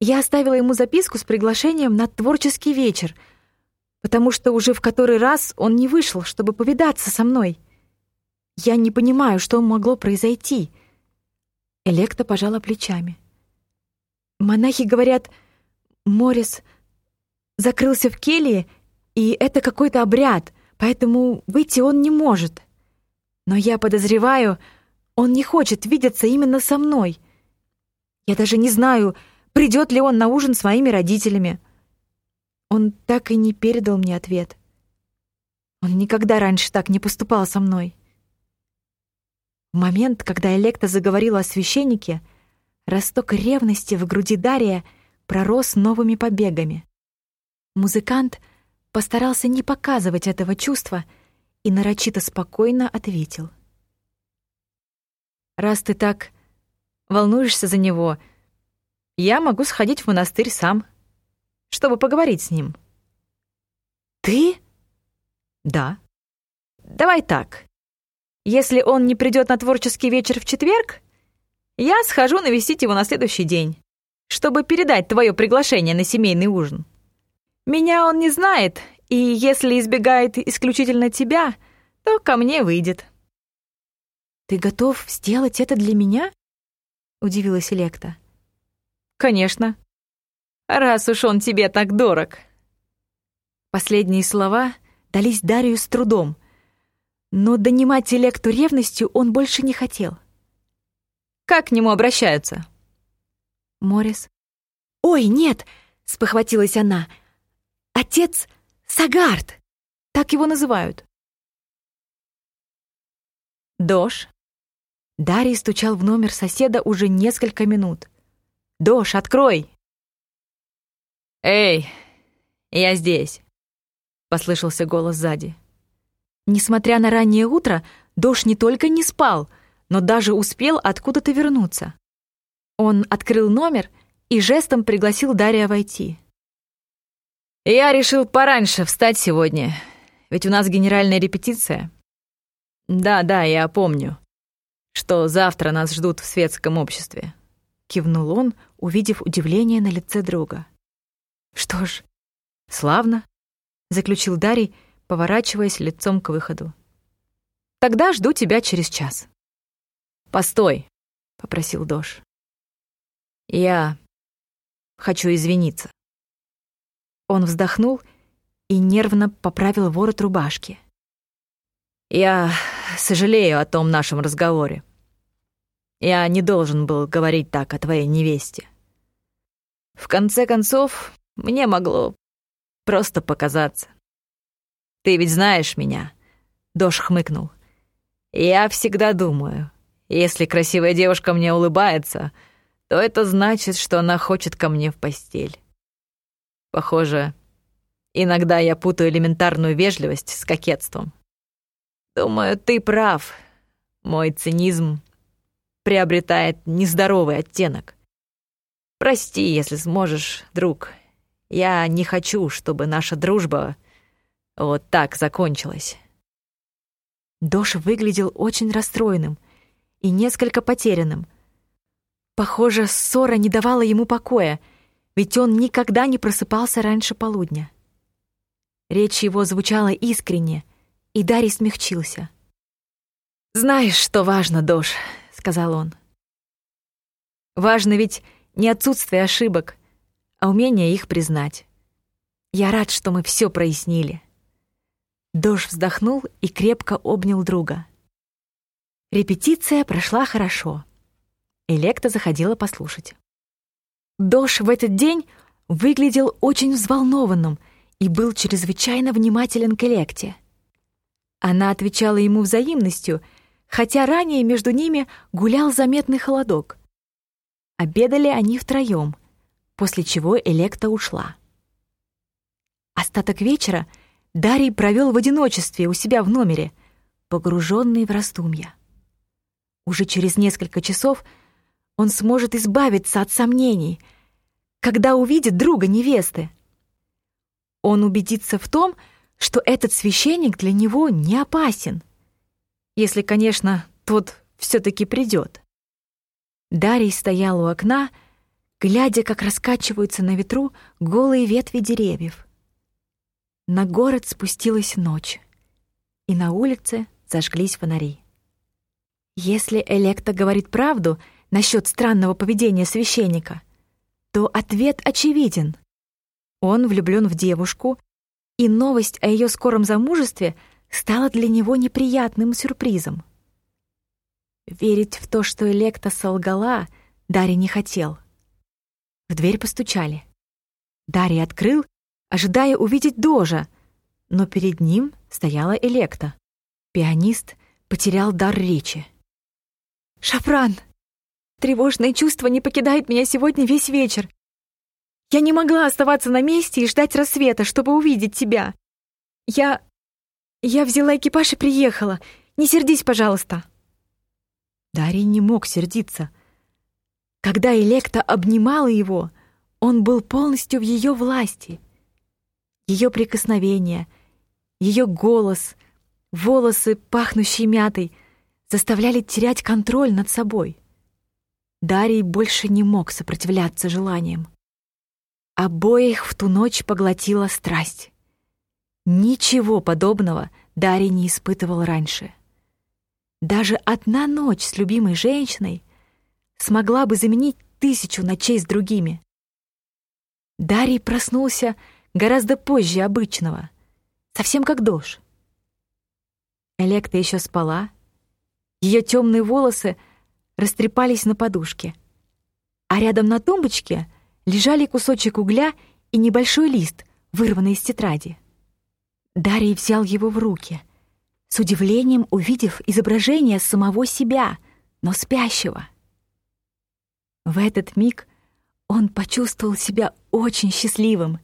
Я оставила ему записку с приглашением на творческий вечер, потому что уже в который раз он не вышел, чтобы повидаться со мной. Я не понимаю, что могло произойти». Электа пожала плечами. «Монахи говорят, Морис закрылся в келье, и это какой-то обряд, поэтому выйти он не может. Но я подозреваю, он не хочет видеться именно со мной. Я даже не знаю, придет ли он на ужин с моими родителями. Он так и не передал мне ответ. Он никогда раньше так не поступал со мной. В момент, когда Электа заговорила о священнике, росток ревности в груди Дария — пророс новыми побегами. Музыкант постарался не показывать этого чувства и нарочито спокойно ответил. «Раз ты так волнуешься за него, я могу сходить в монастырь сам, чтобы поговорить с ним». «Ты?» Да. Давай так. Если он не придет на творческий вечер в четверг, я схожу навестить его на следующий день, чтобы передать твое приглашение на семейный ужин. Меня он не знает, и если избегает исключительно тебя, то ко мне выйдет. «Ты готов сделать это для меня?» — удивилась Электа. «Конечно. Раз уж он тебе так дорог». Последние слова дались Дарью с трудом, но донимать Электу ревностью он больше не хотел. «Как к нему обращаются?» Морис. «Ой, нет!» — спохватилась она. «Отец Сагард!» Так его называют. Дош. Дарий стучал в номер соседа уже несколько минут. «Дош, открой!» «Эй, я здесь!» — послышался голос сзади. Несмотря на раннее утро, Дош не только не спал, но даже успел откуда-то вернуться. Он открыл номер и жестом пригласил Дария войти. «Я решил пораньше встать сегодня, ведь у нас генеральная репетиция. Да-да, я помню, что завтра нас ждут в светском обществе», — кивнул он, увидев удивление на лице друга. «Что ж, славно», — заключил Дарий, поворачиваясь лицом к выходу. «Тогда жду тебя через час». «Постой», — попросил Дош. Я хочу извиниться. Он вздохнул и нервно поправил ворот рубашки. Я сожалею о том нашем разговоре. Я не должен был говорить так о твоей невесте. В конце концов, мне могло просто показаться. Ты ведь знаешь меня, Дош хмыкнул. Я всегда думаю, если красивая девушка мне улыбается — то это значит, что она хочет ко мне в постель. Похоже, иногда я путаю элементарную вежливость с кокетством. Думаю, ты прав. Мой цинизм приобретает нездоровый оттенок. Прости, если сможешь, друг. Я не хочу, чтобы наша дружба вот так закончилась. Доша выглядел очень расстроенным и несколько потерянным — Похоже, ссора не давала ему покоя, ведь он никогда не просыпался раньше полудня. Речь его звучала искренне, и Дарий смягчился. «Знаешь, что важно, Дош», — сказал он. «Важно ведь не отсутствие ошибок, а умение их признать. Я рад, что мы все прояснили». Дош вздохнул и крепко обнял друга. Репетиция прошла хорошо. Электа заходила послушать. Дош в этот день выглядел очень взволнованным и был чрезвычайно внимателен к Электе. Она отвечала ему взаимностью, хотя ранее между ними гулял заметный холодок. Обедали они втроем, после чего Электа ушла. Остаток вечера Дарий провел в одиночестве у себя в номере, погруженный в раздумья. Уже через несколько часов — он сможет избавиться от сомнений, когда увидит друга невесты. Он убедится в том, что этот священник для него не опасен, если, конечно, тот все-таки придет. Дарий стоял у окна, глядя, как раскачиваются на ветру голые ветви деревьев. На город спустилась ночь, и на улице зажглись фонари. Если Электа говорит правду — насчет странного поведения священника, то ответ очевиден. Он влюблен в девушку, и новость о ее скором замужестве стала для него неприятным сюрпризом. Верить в то, что Электа солгала, Дарья не хотел. В дверь постучали. Дарья открыл, ожидая увидеть Дожа, но перед ним стояла Электа. Пианист потерял дар речи. «Шафран!» Тревожное чувство не покидает меня сегодня весь вечер. Я не могла оставаться на месте и ждать рассвета, чтобы увидеть тебя. Я... я взяла экипаж и приехала. Не сердись, пожалуйста». Дарий не мог сердиться. Когда Электа обнимала его, он был полностью в ее власти. Ее прикосновения, ее голос, волосы, пахнущие мятой, заставляли терять контроль над собой. Дарий больше не мог сопротивляться желаниям. Обоих в ту ночь поглотила страсть. Ничего подобного Дарий не испытывал раньше. Даже одна ночь с любимой женщиной смогла бы заменить тысячу ночей с другими. Дарий проснулся гораздо позже обычного, совсем как Дош. Электа еще спала, ее темные волосы растрепались на подушке, а рядом на тумбочке лежали кусочек угля и небольшой лист, вырванный из тетради. Дарий взял его в руки, с удивлением увидев изображение самого себя, но спящего. В этот миг он почувствовал себя очень счастливым.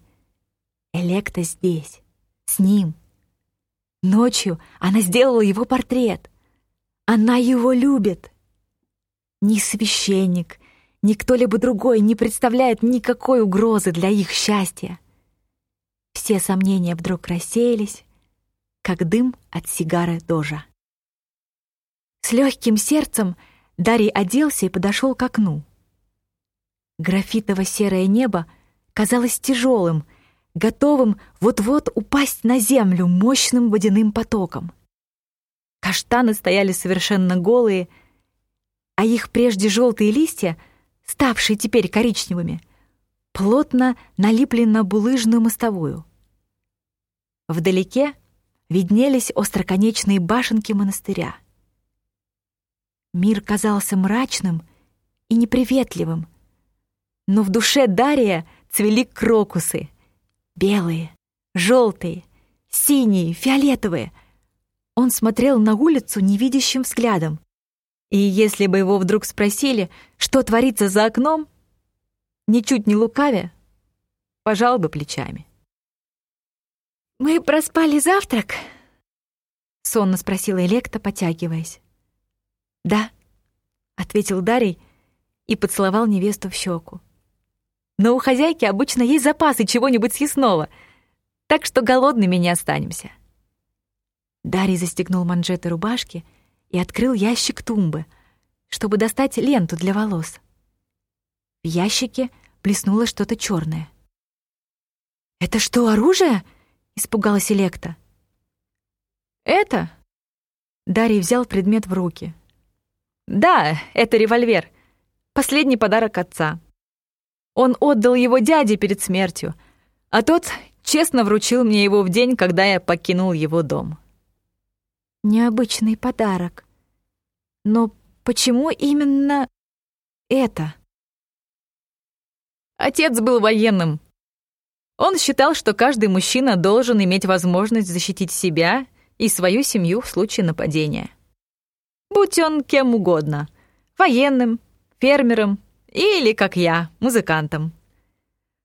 Электа здесь, с ним. Ночью она сделала его портрет. Она его любит. Ни священник, ни кто-либо другой не представляет никакой угрозы для их счастья. Все сомнения вдруг рассеялись, как дым от сигары Дожа. С легким сердцем Дарий оделся и подошел к окну. Графитово-серое небо казалось тяжелым, готовым вот-вот упасть на землю мощным водяным потоком. Каштаны стояли совершенно голые, а их прежде желтые листья, ставшие теперь коричневыми, плотно налипли на булыжную мостовую. Вдалеке виднелись остроконечные башенки монастыря. Мир казался мрачным и неприветливым, но в душе Дария цвели крокусы. Белые, желтые, синие, фиолетовые. Он смотрел на улицу невидящим взглядом. И если бы его вдруг спросили, что творится за окном, ничуть не лукавя, пожал бы плечами. «Мы проспали завтрак?» — сонно спросила Электа, потягиваясь. «Да», — ответил Дарий и поцеловал невесту в щеку. Но у хозяйки обычно есть запасы чего-нибудь съестного, так что голодными не останемся. Дарий застегнул манжеты рубашки и открыл ящик тумбы, чтобы достать ленту для волос. В ящике блеснуло что-то черное. «Это что, оружие?» — испугалась Электа. «Это?» Дарий взял предмет в руки. «Да, это револьвер. Последний подарок отца. Он отдал его дяде перед смертью, а тот честно вручил мне его в день, когда я покинул его дом. Необычный подарок. Но почему именно это? Отец был военным. Он считал, что каждый мужчина должен иметь возможность защитить себя и свою семью в случае нападения. Будь он кем угодно — военным, фермером или, как я, музыкантом.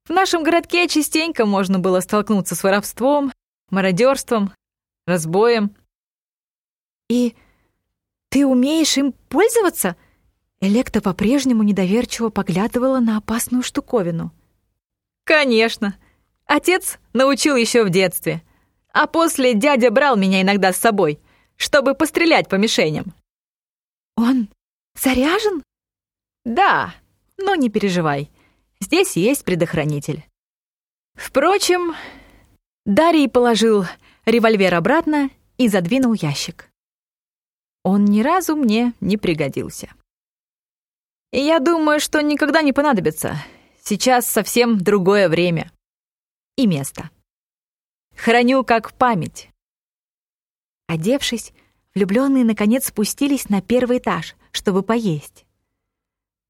В нашем городке частенько можно было столкнуться с воровством, мародерством, разбоем. «И ты умеешь им пользоваться?» Электа по-прежнему недоверчиво поглядывала на опасную штуковину. «Конечно. Отец научил еще в детстве. А после дядя брал меня иногда с собой, чтобы пострелять по мишеням». «Он заряжен?» «Да, но не переживай, здесь есть предохранитель. Впрочем, Дарий положил револьвер обратно и задвинул ящик. Он ни разу мне не пригодился. И я думаю, что никогда не понадобится. Сейчас совсем другое время и место. Храню как память. Одевшись, влюбленные наконец спустились на первый этаж, чтобы поесть.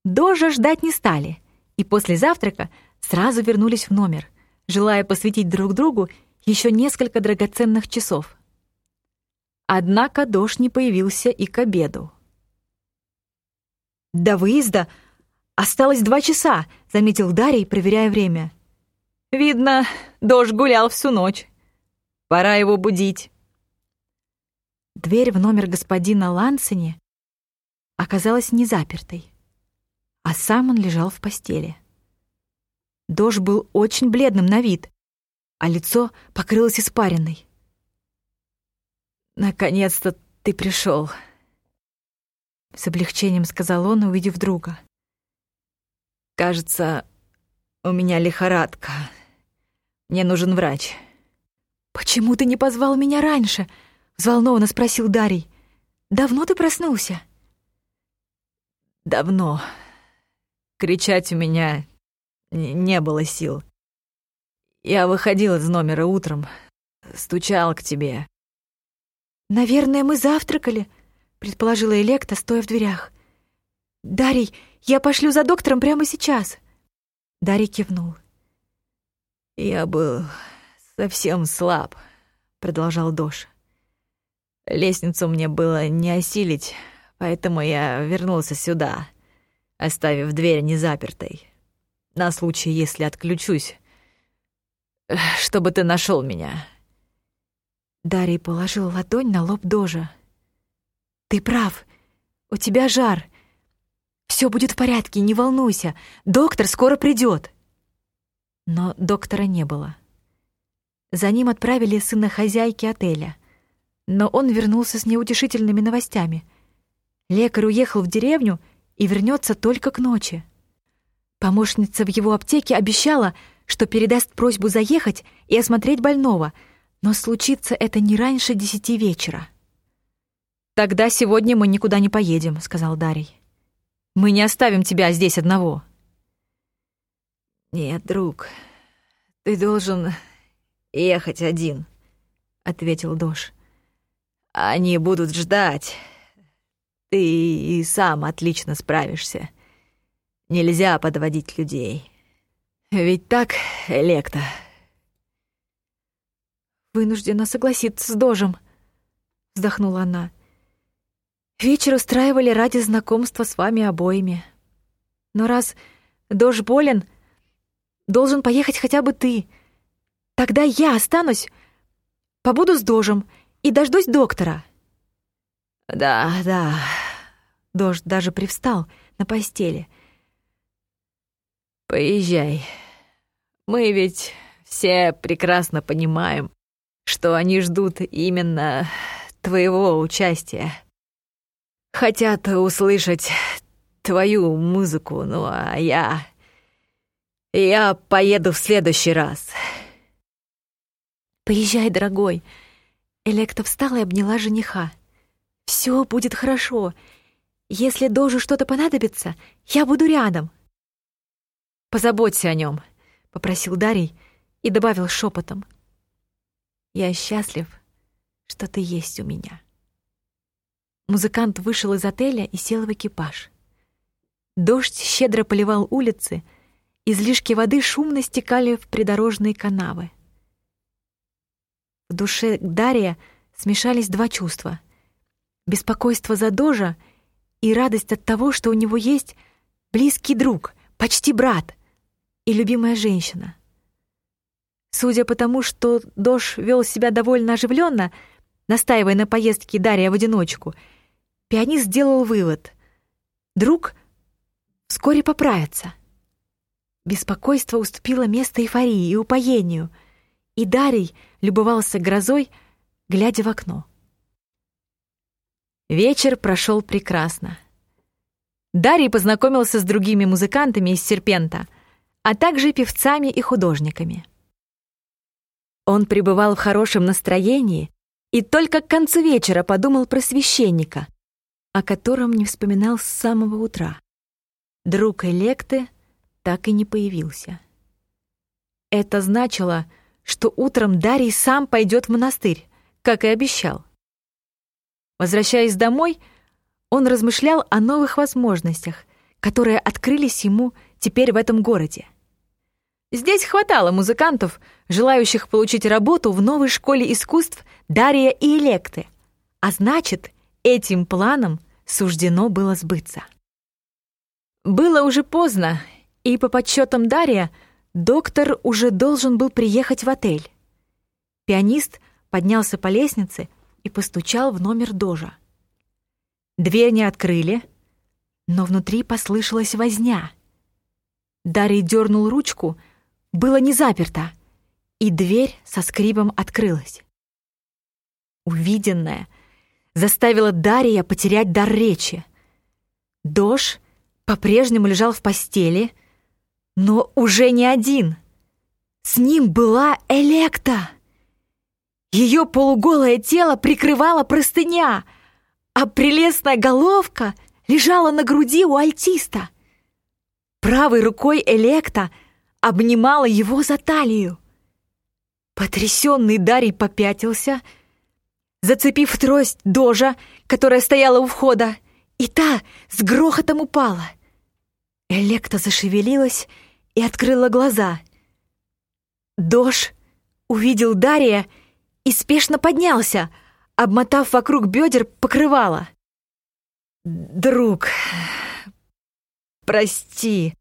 Дожа ждать не стали, и после завтрака сразу вернулись в номер, желая посвятить друг другу еще несколько драгоценных часов. Однако дождь не появился и к обеду. «До выезда осталось два часа», — заметил Дарий, проверяя время. «Видно, дождь гулял всю ночь. Пора его будить». Дверь в номер господина Лансени оказалась незапертой а сам он лежал в постели. Дож был очень бледным на вид, а лицо покрылось испариной. «Наконец-то ты пришел, с облегчением сказал он, увидев друга. «Кажется, у меня лихорадка. Мне нужен врач». «Почему ты не позвал меня раньше?» — взволнованно спросил Дарий. «Давно ты проснулся?» «Давно. Кричать у меня не было сил. Я выходил из номера утром, стучал к тебе. «Наверное, мы завтракали», — предположила Электа, стоя в дверях. «Дарий, я пошлю за доктором прямо сейчас». Дарий кивнул. «Я был совсем слаб», — продолжал Дош. «Лестницу мне было не осилить, поэтому я вернулся сюда, оставив дверь незапертой, на случай, если отключусь, чтобы ты нашел меня». Дарий положил ладонь на лоб Дожа. «Ты прав. У тебя жар. Все будет в порядке, не волнуйся. Доктор скоро придет. Но доктора не было. За ним отправили сына хозяйки отеля. Но он вернулся с неутешительными новостями. Лекарь уехал в деревню и вернется только к ночи. Помощница в его аптеке обещала, что передаст просьбу заехать и осмотреть больного, но случится это не раньше десяти вечера. «Тогда сегодня мы никуда не поедем», — сказал Дарий. «Мы не оставим тебя здесь одного». «Нет, друг, ты должен ехать один», — ответил Дош. «Они будут ждать. Ты и сам отлично справишься. Нельзя подводить людей. Ведь так, Электа?» «Вынуждена согласиться с Дожем», — вздохнула она. «Вечер устраивали ради знакомства с вами обоими. Но раз Дож болен, должен поехать хотя бы ты. Тогда я останусь, побуду с Дожем и дождусь доктора». «Да, да». Дож даже привстал на постели. «Поезжай. Мы ведь все прекрасно понимаем, что они ждут именно твоего участия. Хотят услышать твою музыку, ну а я... Я поеду в следующий раз. Поезжай, дорогой. Электа встала и обняла жениха. Все будет хорошо. Если Дожу что-то понадобится, я буду рядом. Позаботься о нем, попросил Дарий и добавил шепотом. Я счастлив, что ты есть у меня. Музыкант вышел из отеля и сел в экипаж. Дождь щедро поливал улицы, излишки воды шумно стекали в придорожные канавы. В душе Дария смешались два чувства — беспокойство за Дожа и радость от того, что у него есть близкий друг, почти брат и любимая женщина — Судя по тому, что Дош вел себя довольно оживленно, настаивая на поездке Дарья в одиночку, пианист сделал вывод. Друг вскоре поправится. Беспокойство уступило место эйфории и упоению, и Дарий любовался грозой, глядя в окно. Вечер прошел прекрасно. Дарий познакомился с другими музыкантами из Серпента, а также певцами и художниками. Он пребывал в хорошем настроении и только к концу вечера подумал про священника, о котором не вспоминал с самого утра. Друг Электы так и не появился. Это значило, что утром Дарий сам пойдет в монастырь, как и обещал. Возвращаясь домой, он размышлял о новых возможностях, которые открылись ему теперь в этом городе. Здесь хватало музыкантов, желающих получить работу в новой школе искусств Дария и Электы. А значит, этим планом суждено было сбыться. Было уже поздно, и по подсчетам Дария доктор уже должен был приехать в отель. Пианист поднялся по лестнице и постучал в номер Дожа. Дверь не открыли, но внутри послышалась возня. Дарий дернул ручку — было не заперто, и дверь со скрипом открылась. Увиденное заставило Дария потерять дар речи. Дош по-прежнему лежал в постели, но уже не один. С ним была Электа. Ее полуголое тело прикрывала простыня, а прелестная головка лежала на груди у альтиста. Правой рукой Электа обнимала его за талию. Потрясенный Дарий попятился, зацепив трость дожа, которая стояла у входа, и та с грохотом упала. Электа зашевелилась и открыла глаза. Дож увидел Дария и спешно поднялся, обмотав вокруг бедер покрывало. «Друг, прости», —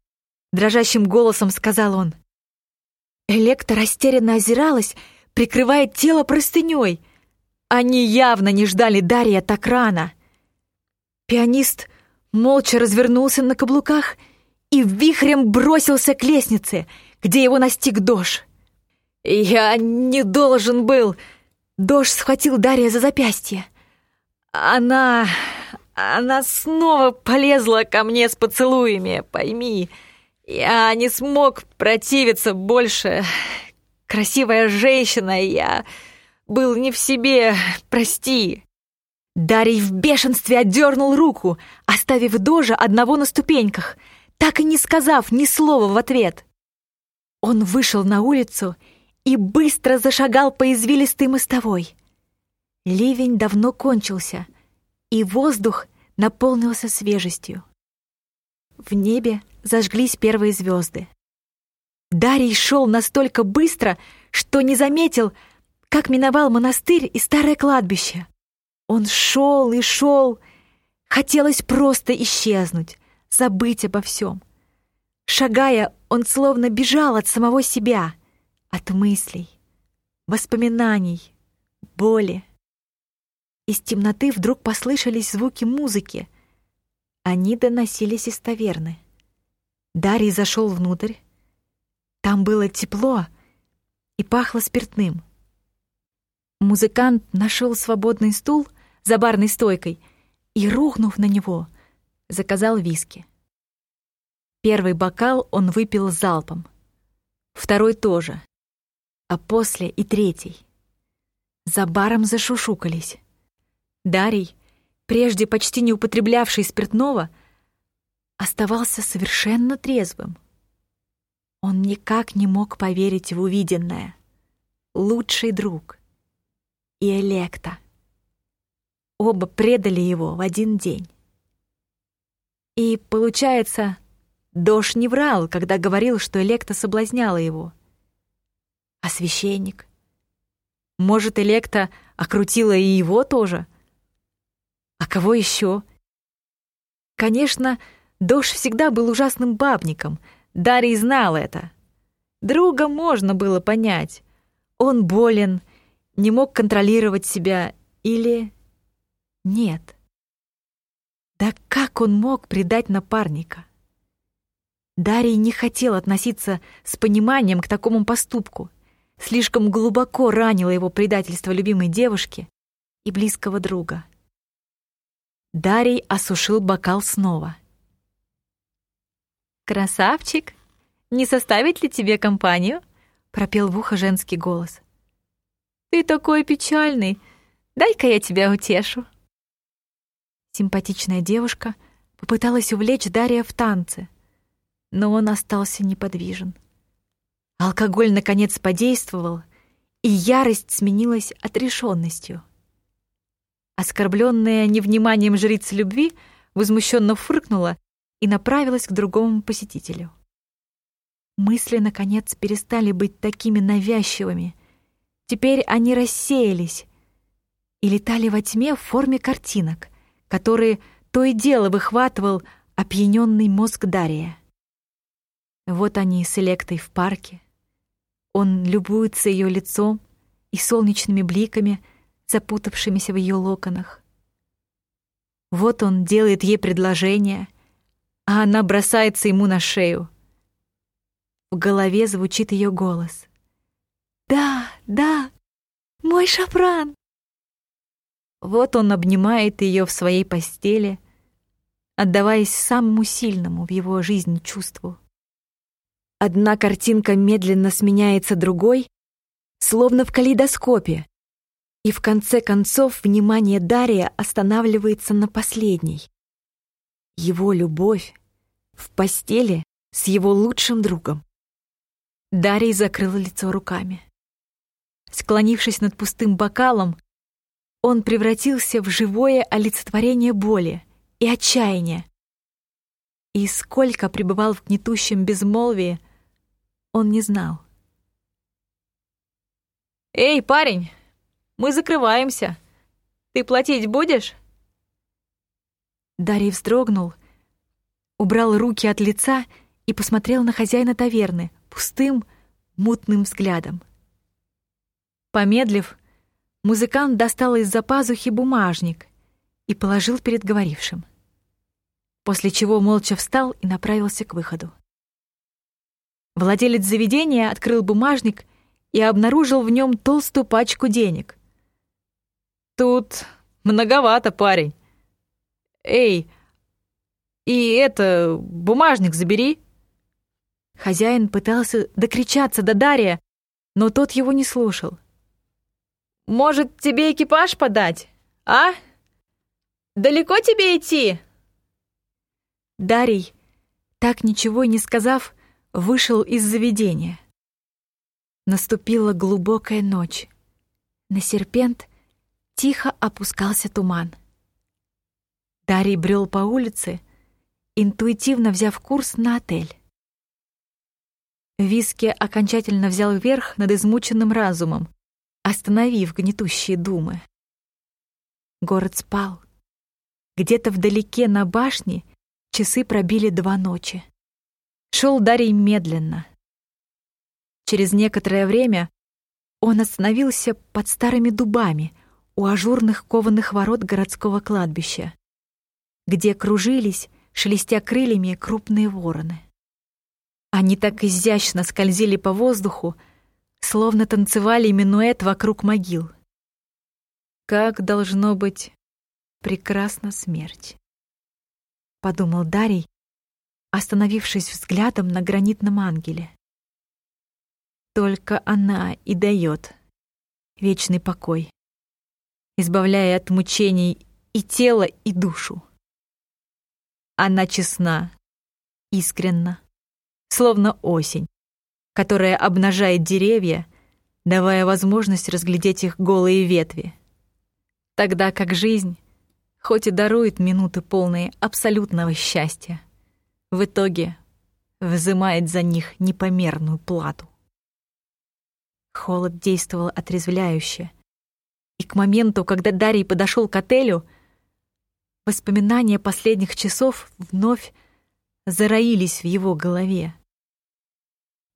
дрожащим голосом сказал он. Электа растерянно озиралась, прикрывая тело простыней. Они явно не ждали Дарья так рано. Пианист молча развернулся на каблуках и вихрем бросился к лестнице, где его настиг Дош. «Я не должен был...» Дош схватил Дарья за запястье. «Она... она снова полезла ко мне с поцелуями, пойми...» Я не смог противиться больше. Красивая женщина, я был не в себе, прости. Дарий в бешенстве отдернул руку, оставив Дожа одного на ступеньках, так и не сказав ни слова в ответ. Он вышел на улицу и быстро зашагал по извилистой мостовой. Ливень давно кончился, и воздух наполнился свежестью. В небе зажглись первые звезды. Дарий шел настолько быстро, что не заметил, как миновал монастырь и старое кладбище. Он шел и шел. Хотелось просто исчезнуть, забыть обо всем. Шагая, он словно бежал от самого себя, от мыслей, воспоминаний, боли. Из темноты вдруг послышались звуки музыки. Они доносились из таверны. Дарий зашел внутрь. Там было тепло и пахло спиртным. Музыкант нашел свободный стул за барной стойкой и, рухнув на него, заказал виски. Первый бокал он выпил залпом, второй тоже, а после и третий. За баром зашушукались. Дарий, прежде почти не употреблявший спиртного, оставался совершенно трезвым. Он никак не мог поверить в увиденное. Лучший друг и Электа. Оба предали его в один день. И, получается, Дош не врал, когда говорил, что Электа соблазняла его. А священник? Может, Электа окрутила и его тоже? А кого еще? Конечно, Дош всегда был ужасным бабником, Дарий знал это. Друга можно было понять. Он болен, не мог контролировать себя или... Нет. Да как он мог предать напарника? Дарий не хотел относиться с пониманием к такому поступку. Слишком глубоко ранило его предательство любимой девушки и близкого друга. Дарий осушил бокал снова. «Красавчик! Не составить ли тебе компанию?» — пропел в ухо женский голос. «Ты такой печальный! Дай-ка я тебя утешу!» Симпатичная девушка попыталась увлечь Дария в танце, но он остался неподвижен. Алкоголь, наконец, подействовал, и ярость сменилась отрешенностью. Оскорбленная невниманием жрица любви возмущенно фыркнула и направилась к другому посетителю. Мысли, наконец, перестали быть такими навязчивыми. Теперь они рассеялись и летали во тьме в форме картинок, которые то и дело выхватывал опьяненный мозг Дария. Вот они с Электой в парке. Он любуется ее лицом и солнечными бликами, запутавшимися в ее локонах. Вот он делает ей предложение — а она бросается ему на шею. В голове звучит ее голос. «Да, да, мой шапран!» Вот он обнимает ее в своей постели, отдаваясь самому сильному в его жизни чувству. Одна картинка медленно сменяется другой, словно в калейдоскопе, и в конце концов внимание Дария останавливается на последней. Его любовь в постели с его лучшим другом. Дарий закрыл лицо руками. Склонившись над пустым бокалом, он превратился в живое олицетворение боли и отчаяния. И сколько пребывал в гнетущем безмолвии, он не знал. «Эй, парень, мы закрываемся. Ты платить будешь?» Дарий вздрогнул, убрал руки от лица и посмотрел на хозяина таверны пустым, мутным взглядом. Помедлив, музыкант достал из-за пазухи бумажник и положил перед говорившим. После чего молча встал и направился к выходу. Владелец заведения открыл бумажник и обнаружил в нем толстую пачку денег. «Тут многовато, парень. Эй, и это, бумажник забери!» Хозяин пытался докричаться до Дария, но тот его не слушал. Может, тебе экипаж подать, а? Далеко тебе идти?» Дарий, так ничего и не сказав, вышел из заведения. Наступила глубокая ночь. На серпент тихо опускался туман. Дарий брел по улице, интуитивно взяв курс на отель. Виски окончательно взял верх над измученным разумом, остановив гнетущие думы. Город спал. Где-то вдалеке на башне часы пробили два ночи. Шел Дарий медленно. Через некоторое время он остановился под старыми дубами у ажурных кованых ворот городского кладбища, где кружились, шелестя крыльями, крупные вороны. Они так изящно скользили по воздуху, словно танцевали минуэт вокруг могил. Как должно быть прекрасна смерть, подумал Дарий, остановившись взглядом на гранитном ангеле. Только она и дает вечный покой, избавляя от мучений и тело, и душу. Она честна, искренна, словно осень, которая обнажает деревья, давая возможность разглядеть их голые ветви. Тогда как жизнь, хоть и дарует минуты полные абсолютного счастья, в итоге взымает за них непомерную плату. Холод действовал отрезвляюще, и к моменту, когда Дарий подошел к отелю, воспоминания последних часов вновь зароились в его голове.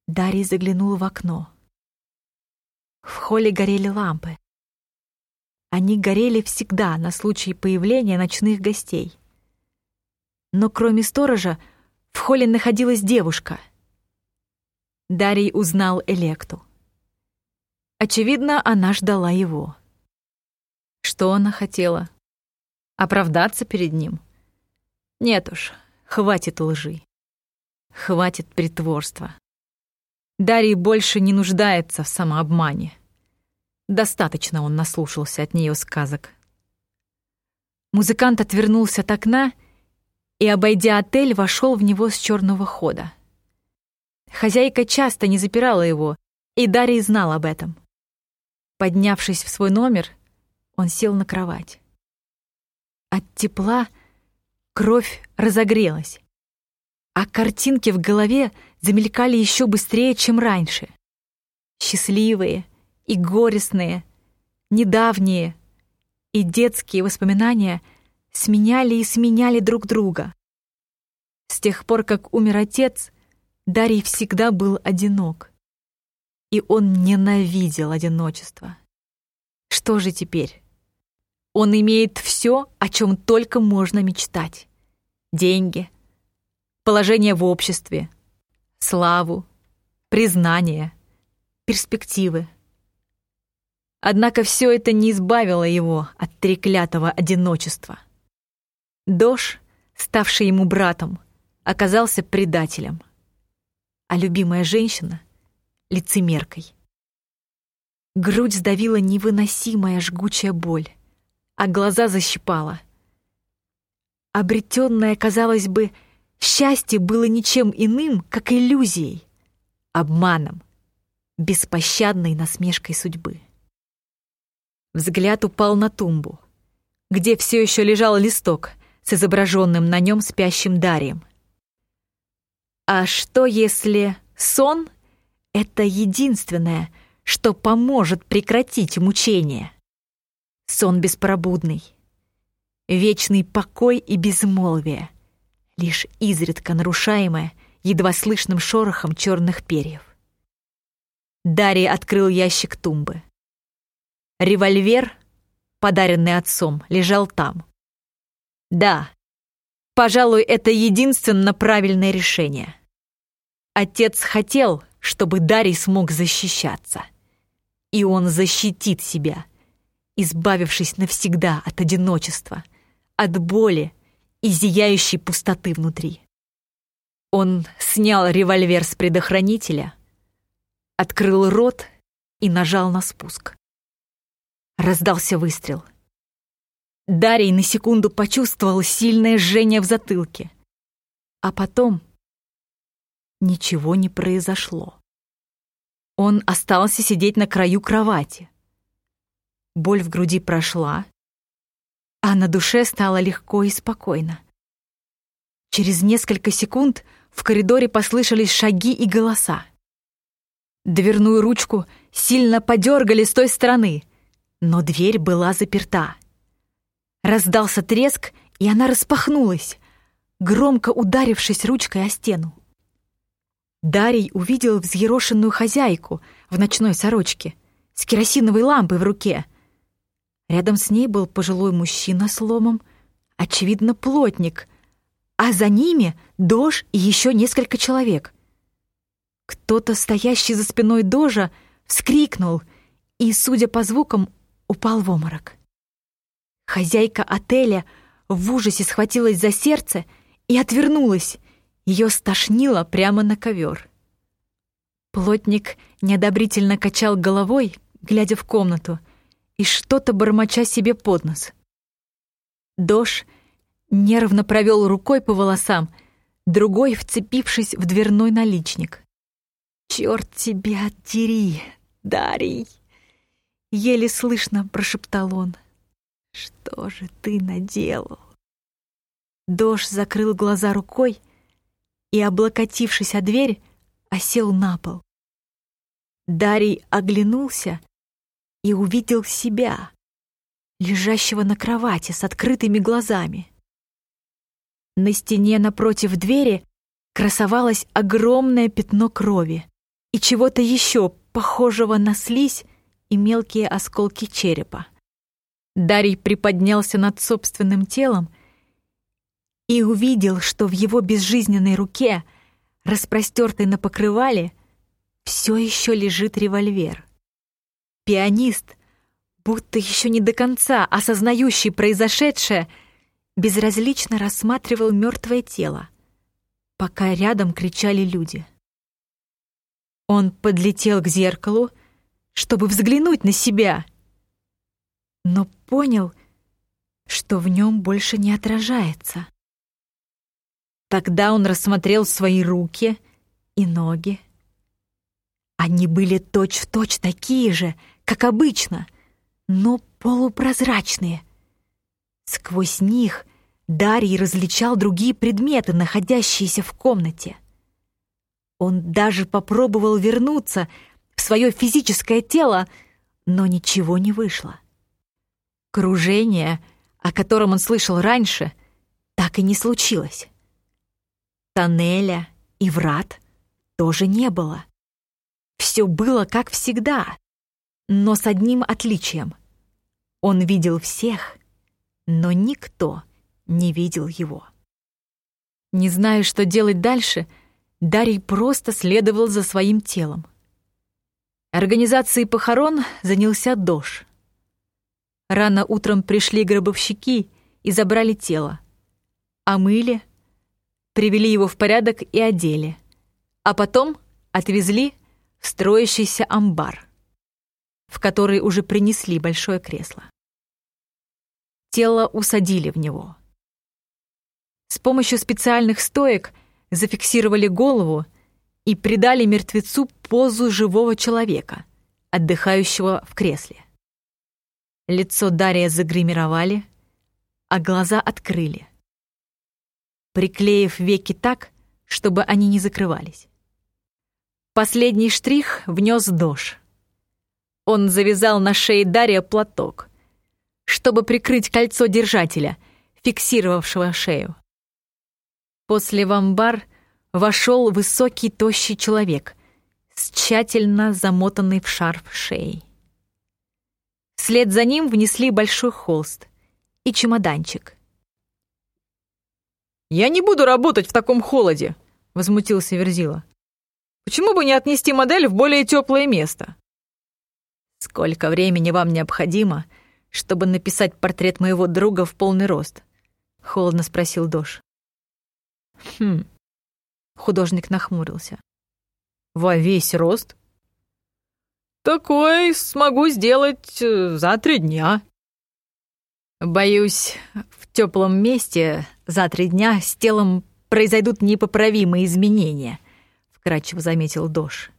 Дарий заглянул в окно. В холле горели лампы. Они горели всегда на случай появления ночных гостей. Но кроме сторожа в холле находилась девушка. Дарий узнал Электу. Очевидно, она ждала его. Что она хотела? Оправдаться перед ним? Нет уж, хватит лжи. Хватит притворства. Дарий больше не нуждается в самообмане. Достаточно он наслушался от нее сказок. Музыкант отвернулся от окна и, обойдя отель, вошел в него с черного хода. Хозяйка часто не запирала его, и Дарий знал об этом. Поднявшись в свой номер, он сел на кровать. От тепла кровь разогрелась а картинки в голове замелькали еще быстрее, чем раньше. Счастливые и горестные, недавние и детские воспоминания сменяли и сменяли друг друга. С тех пор, как умер отец, Дарий всегда был одинок. И он ненавидел одиночество. Что же теперь? Он имеет все, о чем только можно мечтать. Деньги, положение в обществе, славу, признание, перспективы. Однако все это не избавило его от треклятого одиночества. Дош, ставший ему братом, оказался предателем, а любимая женщина — лицемеркой. Грудь сдавила невыносимая жгучая боль, а глаза защипала. Обретенное, казалось бы, счастье было ничем иным, как иллюзией, обманом, беспощадной насмешкой судьбы. Взгляд упал на тумбу, где все еще лежал листок с изображенным на нем спящим Дарием. А что если сон — это единственное — что поможет прекратить мучение. Сон беспробудный, вечный покой и безмолвие, лишь изредка нарушаемое едва слышным шорохом черных перьев. Дарья открыл ящик тумбы. Револьвер, подаренный отцом, лежал там. Да, пожалуй, это единственно правильное решение. Отец хотел, чтобы Дарий смог защищаться и он защитит себя, избавившись навсегда от одиночества, от боли и зияющей пустоты внутри. Он снял револьвер с предохранителя, открыл рот и нажал на спуск. Раздался выстрел. Дарий на секунду почувствовал сильное жжение в затылке, а потом ничего не произошло. Он остался сидеть на краю кровати. Боль в груди прошла, а на душе стало легко и спокойно. Через несколько секунд в коридоре послышались шаги и голоса. Дверную ручку сильно подергали с той стороны, но дверь была заперта. Раздался треск, и она распахнулась, громко ударившись ручкой о стену. Дарий увидел взъерошенную хозяйку в ночной сорочке с керосиновой лампой в руке. Рядом с ней был пожилой мужчина с ломом, очевидно, плотник, а за ними Дож и еще несколько человек. Кто-то, стоящий за спиной Дожа, вскрикнул и, судя по звукам, упал в обморок. Хозяйка отеля в ужасе схватилась за сердце и отвернулась, ее стошнило прямо на ковер. Плотник неодобрительно качал головой, глядя в комнату, и что-то бормоча себе под нос. Дош нервно провел рукой по волосам, другой вцепившись в дверной наличник. «Черт тебя дери, Дарий!» Еле слышно прошептал он. «Что же ты наделал?» Дош закрыл глаза рукой, и, облокотившись о дверь, осел на пол. Дарий оглянулся и увидел себя, лежащего на кровати с открытыми глазами. На стене напротив двери красовалось огромное пятно крови и чего-то еще похожего на слизь и мелкие осколки черепа. Дарий приподнялся над собственным телом и увидел, что в его безжизненной руке, распростертой на покрывале, все еще лежит револьвер. Пианист, будто еще не до конца осознающий произошедшее, безразлично рассматривал мертвое тело, пока рядом кричали люди. Он подлетел к зеркалу, чтобы взглянуть на себя, но понял, что в нем больше не отражается. Тогда он рассмотрел свои руки и ноги. Они были точь-в-точь точь такие же, как обычно, но полупрозрачные. Сквозь них Дарий различал другие предметы, находящиеся в комнате. Он даже попробовал вернуться в свое физическое тело, но ничего не вышло. Кружение, о котором он слышал раньше, так и не случилось. Тоннеля и врат тоже не было. Все было как всегда, но с одним отличием. Он видел всех, но никто не видел его. Не зная, что делать дальше, Дарий просто следовал за своим телом. Организацией похорон занялся Дош. Рано утром пришли гробовщики и забрали тело. Омыли, привели его в порядок и одели. А потом отвезли в строящийся амбар, в который уже принесли большое кресло. Тело усадили в него. С помощью специальных стоек зафиксировали голову и придали мертвецу позу живого человека, отдыхающего в кресле. Лицо Дария загримировали, а глаза открыли, приклеив веки так, чтобы они не закрывались. Последний штрих внес Дош. Он завязал на шее Дария платок, чтобы прикрыть кольцо держателя, фиксировавшего шею. После в амбар вошел высокий тощий человек с тщательно замотанной в шарф шеей. Вслед за ним внесли большой холст и чемоданчик. «Я не буду работать в таком холоде», — возмутился Верзила. «Почему бы не отнести модель в более теплое место?» «Сколько времени вам необходимо, чтобы написать портрет моего друга в полный рост?» — холодно спросил Дош. «Хм, Художник нахмурился. «Во весь рост?» «Такой смогу сделать э, за три дня». «Боюсь, в теплом месте за три дня с телом произойдут непоправимые изменения», — вкратчиво заметил Дош.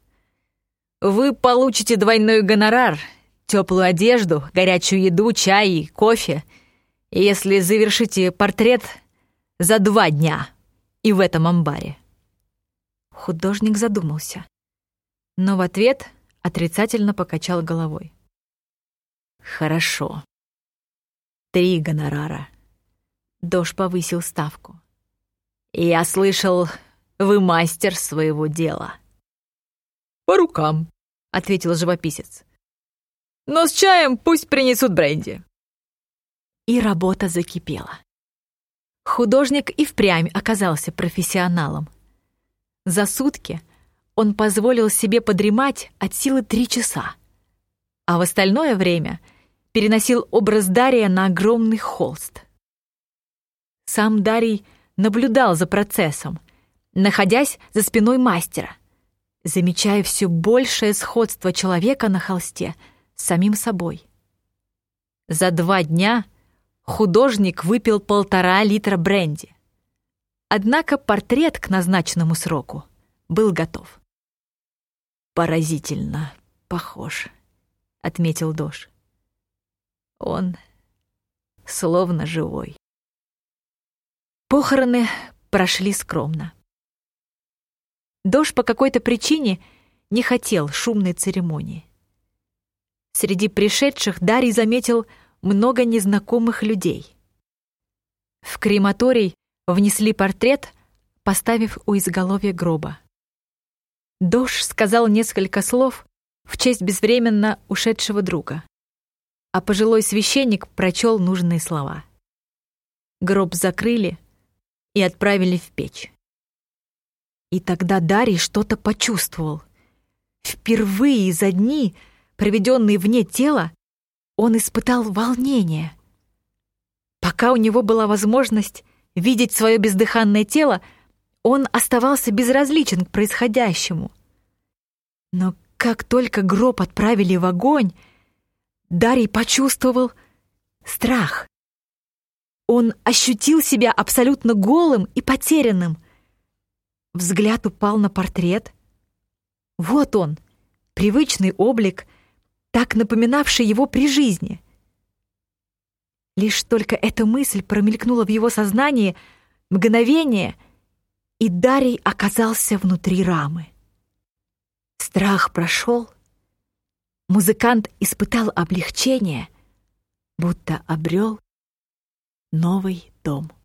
«Вы получите двойной гонорар, теплую одежду, горячую еду, чай и кофе, если завершите портрет за два дня и в этом амбаре». Художник задумался, но в ответ отрицательно покачал головой. «Хорошо. Три гонорара». Дош повысил ставку. «Я слышал, вы мастер своего дела». «По рукам», — ответил живописец. «Но с чаем пусть принесут бренди». И работа закипела. Художник и впрямь оказался профессионалом. За сутки он позволил себе подремать от силы три часа, а в остальное время переносил образ Дария на огромный холст. Сам Дарий наблюдал за процессом, находясь за спиной мастера, замечая все большее сходство человека на холсте с самим собой. За два дня художник выпил полтора литра бренди. Однако портрет к назначенному сроку был готов. «Поразительно похож», — отметил Дош. «Он словно живой». Похороны прошли скромно. Дош по какой-то причине не хотел шумной церемонии. Среди пришедших Дарий заметил много незнакомых людей. В крематорий внесли портрет, поставив у изголовья гроба. Дош сказал несколько слов в честь безвременно ушедшего друга, а пожилой священник прочел нужные слова. Гроб закрыли и отправили в печь. И тогда Дарий что-то почувствовал. Впервые за дни, проведенные вне тела, он испытал волнение. Пока у него была возможность видеть свое бездыханное тело, он оставался безразличен к происходящему. Но как только гроб отправили в огонь, Дарий почувствовал страх. Он ощутил себя абсолютно голым и потерянным. Взгляд упал на портрет. Вот он, привычный облик, так напоминавший его при жизни. Лишь только эта мысль промелькнула в его сознании мгновение, и Дарий оказался внутри рамы. Страх прошел, музыкант испытал облегчение, будто обрел новый дом.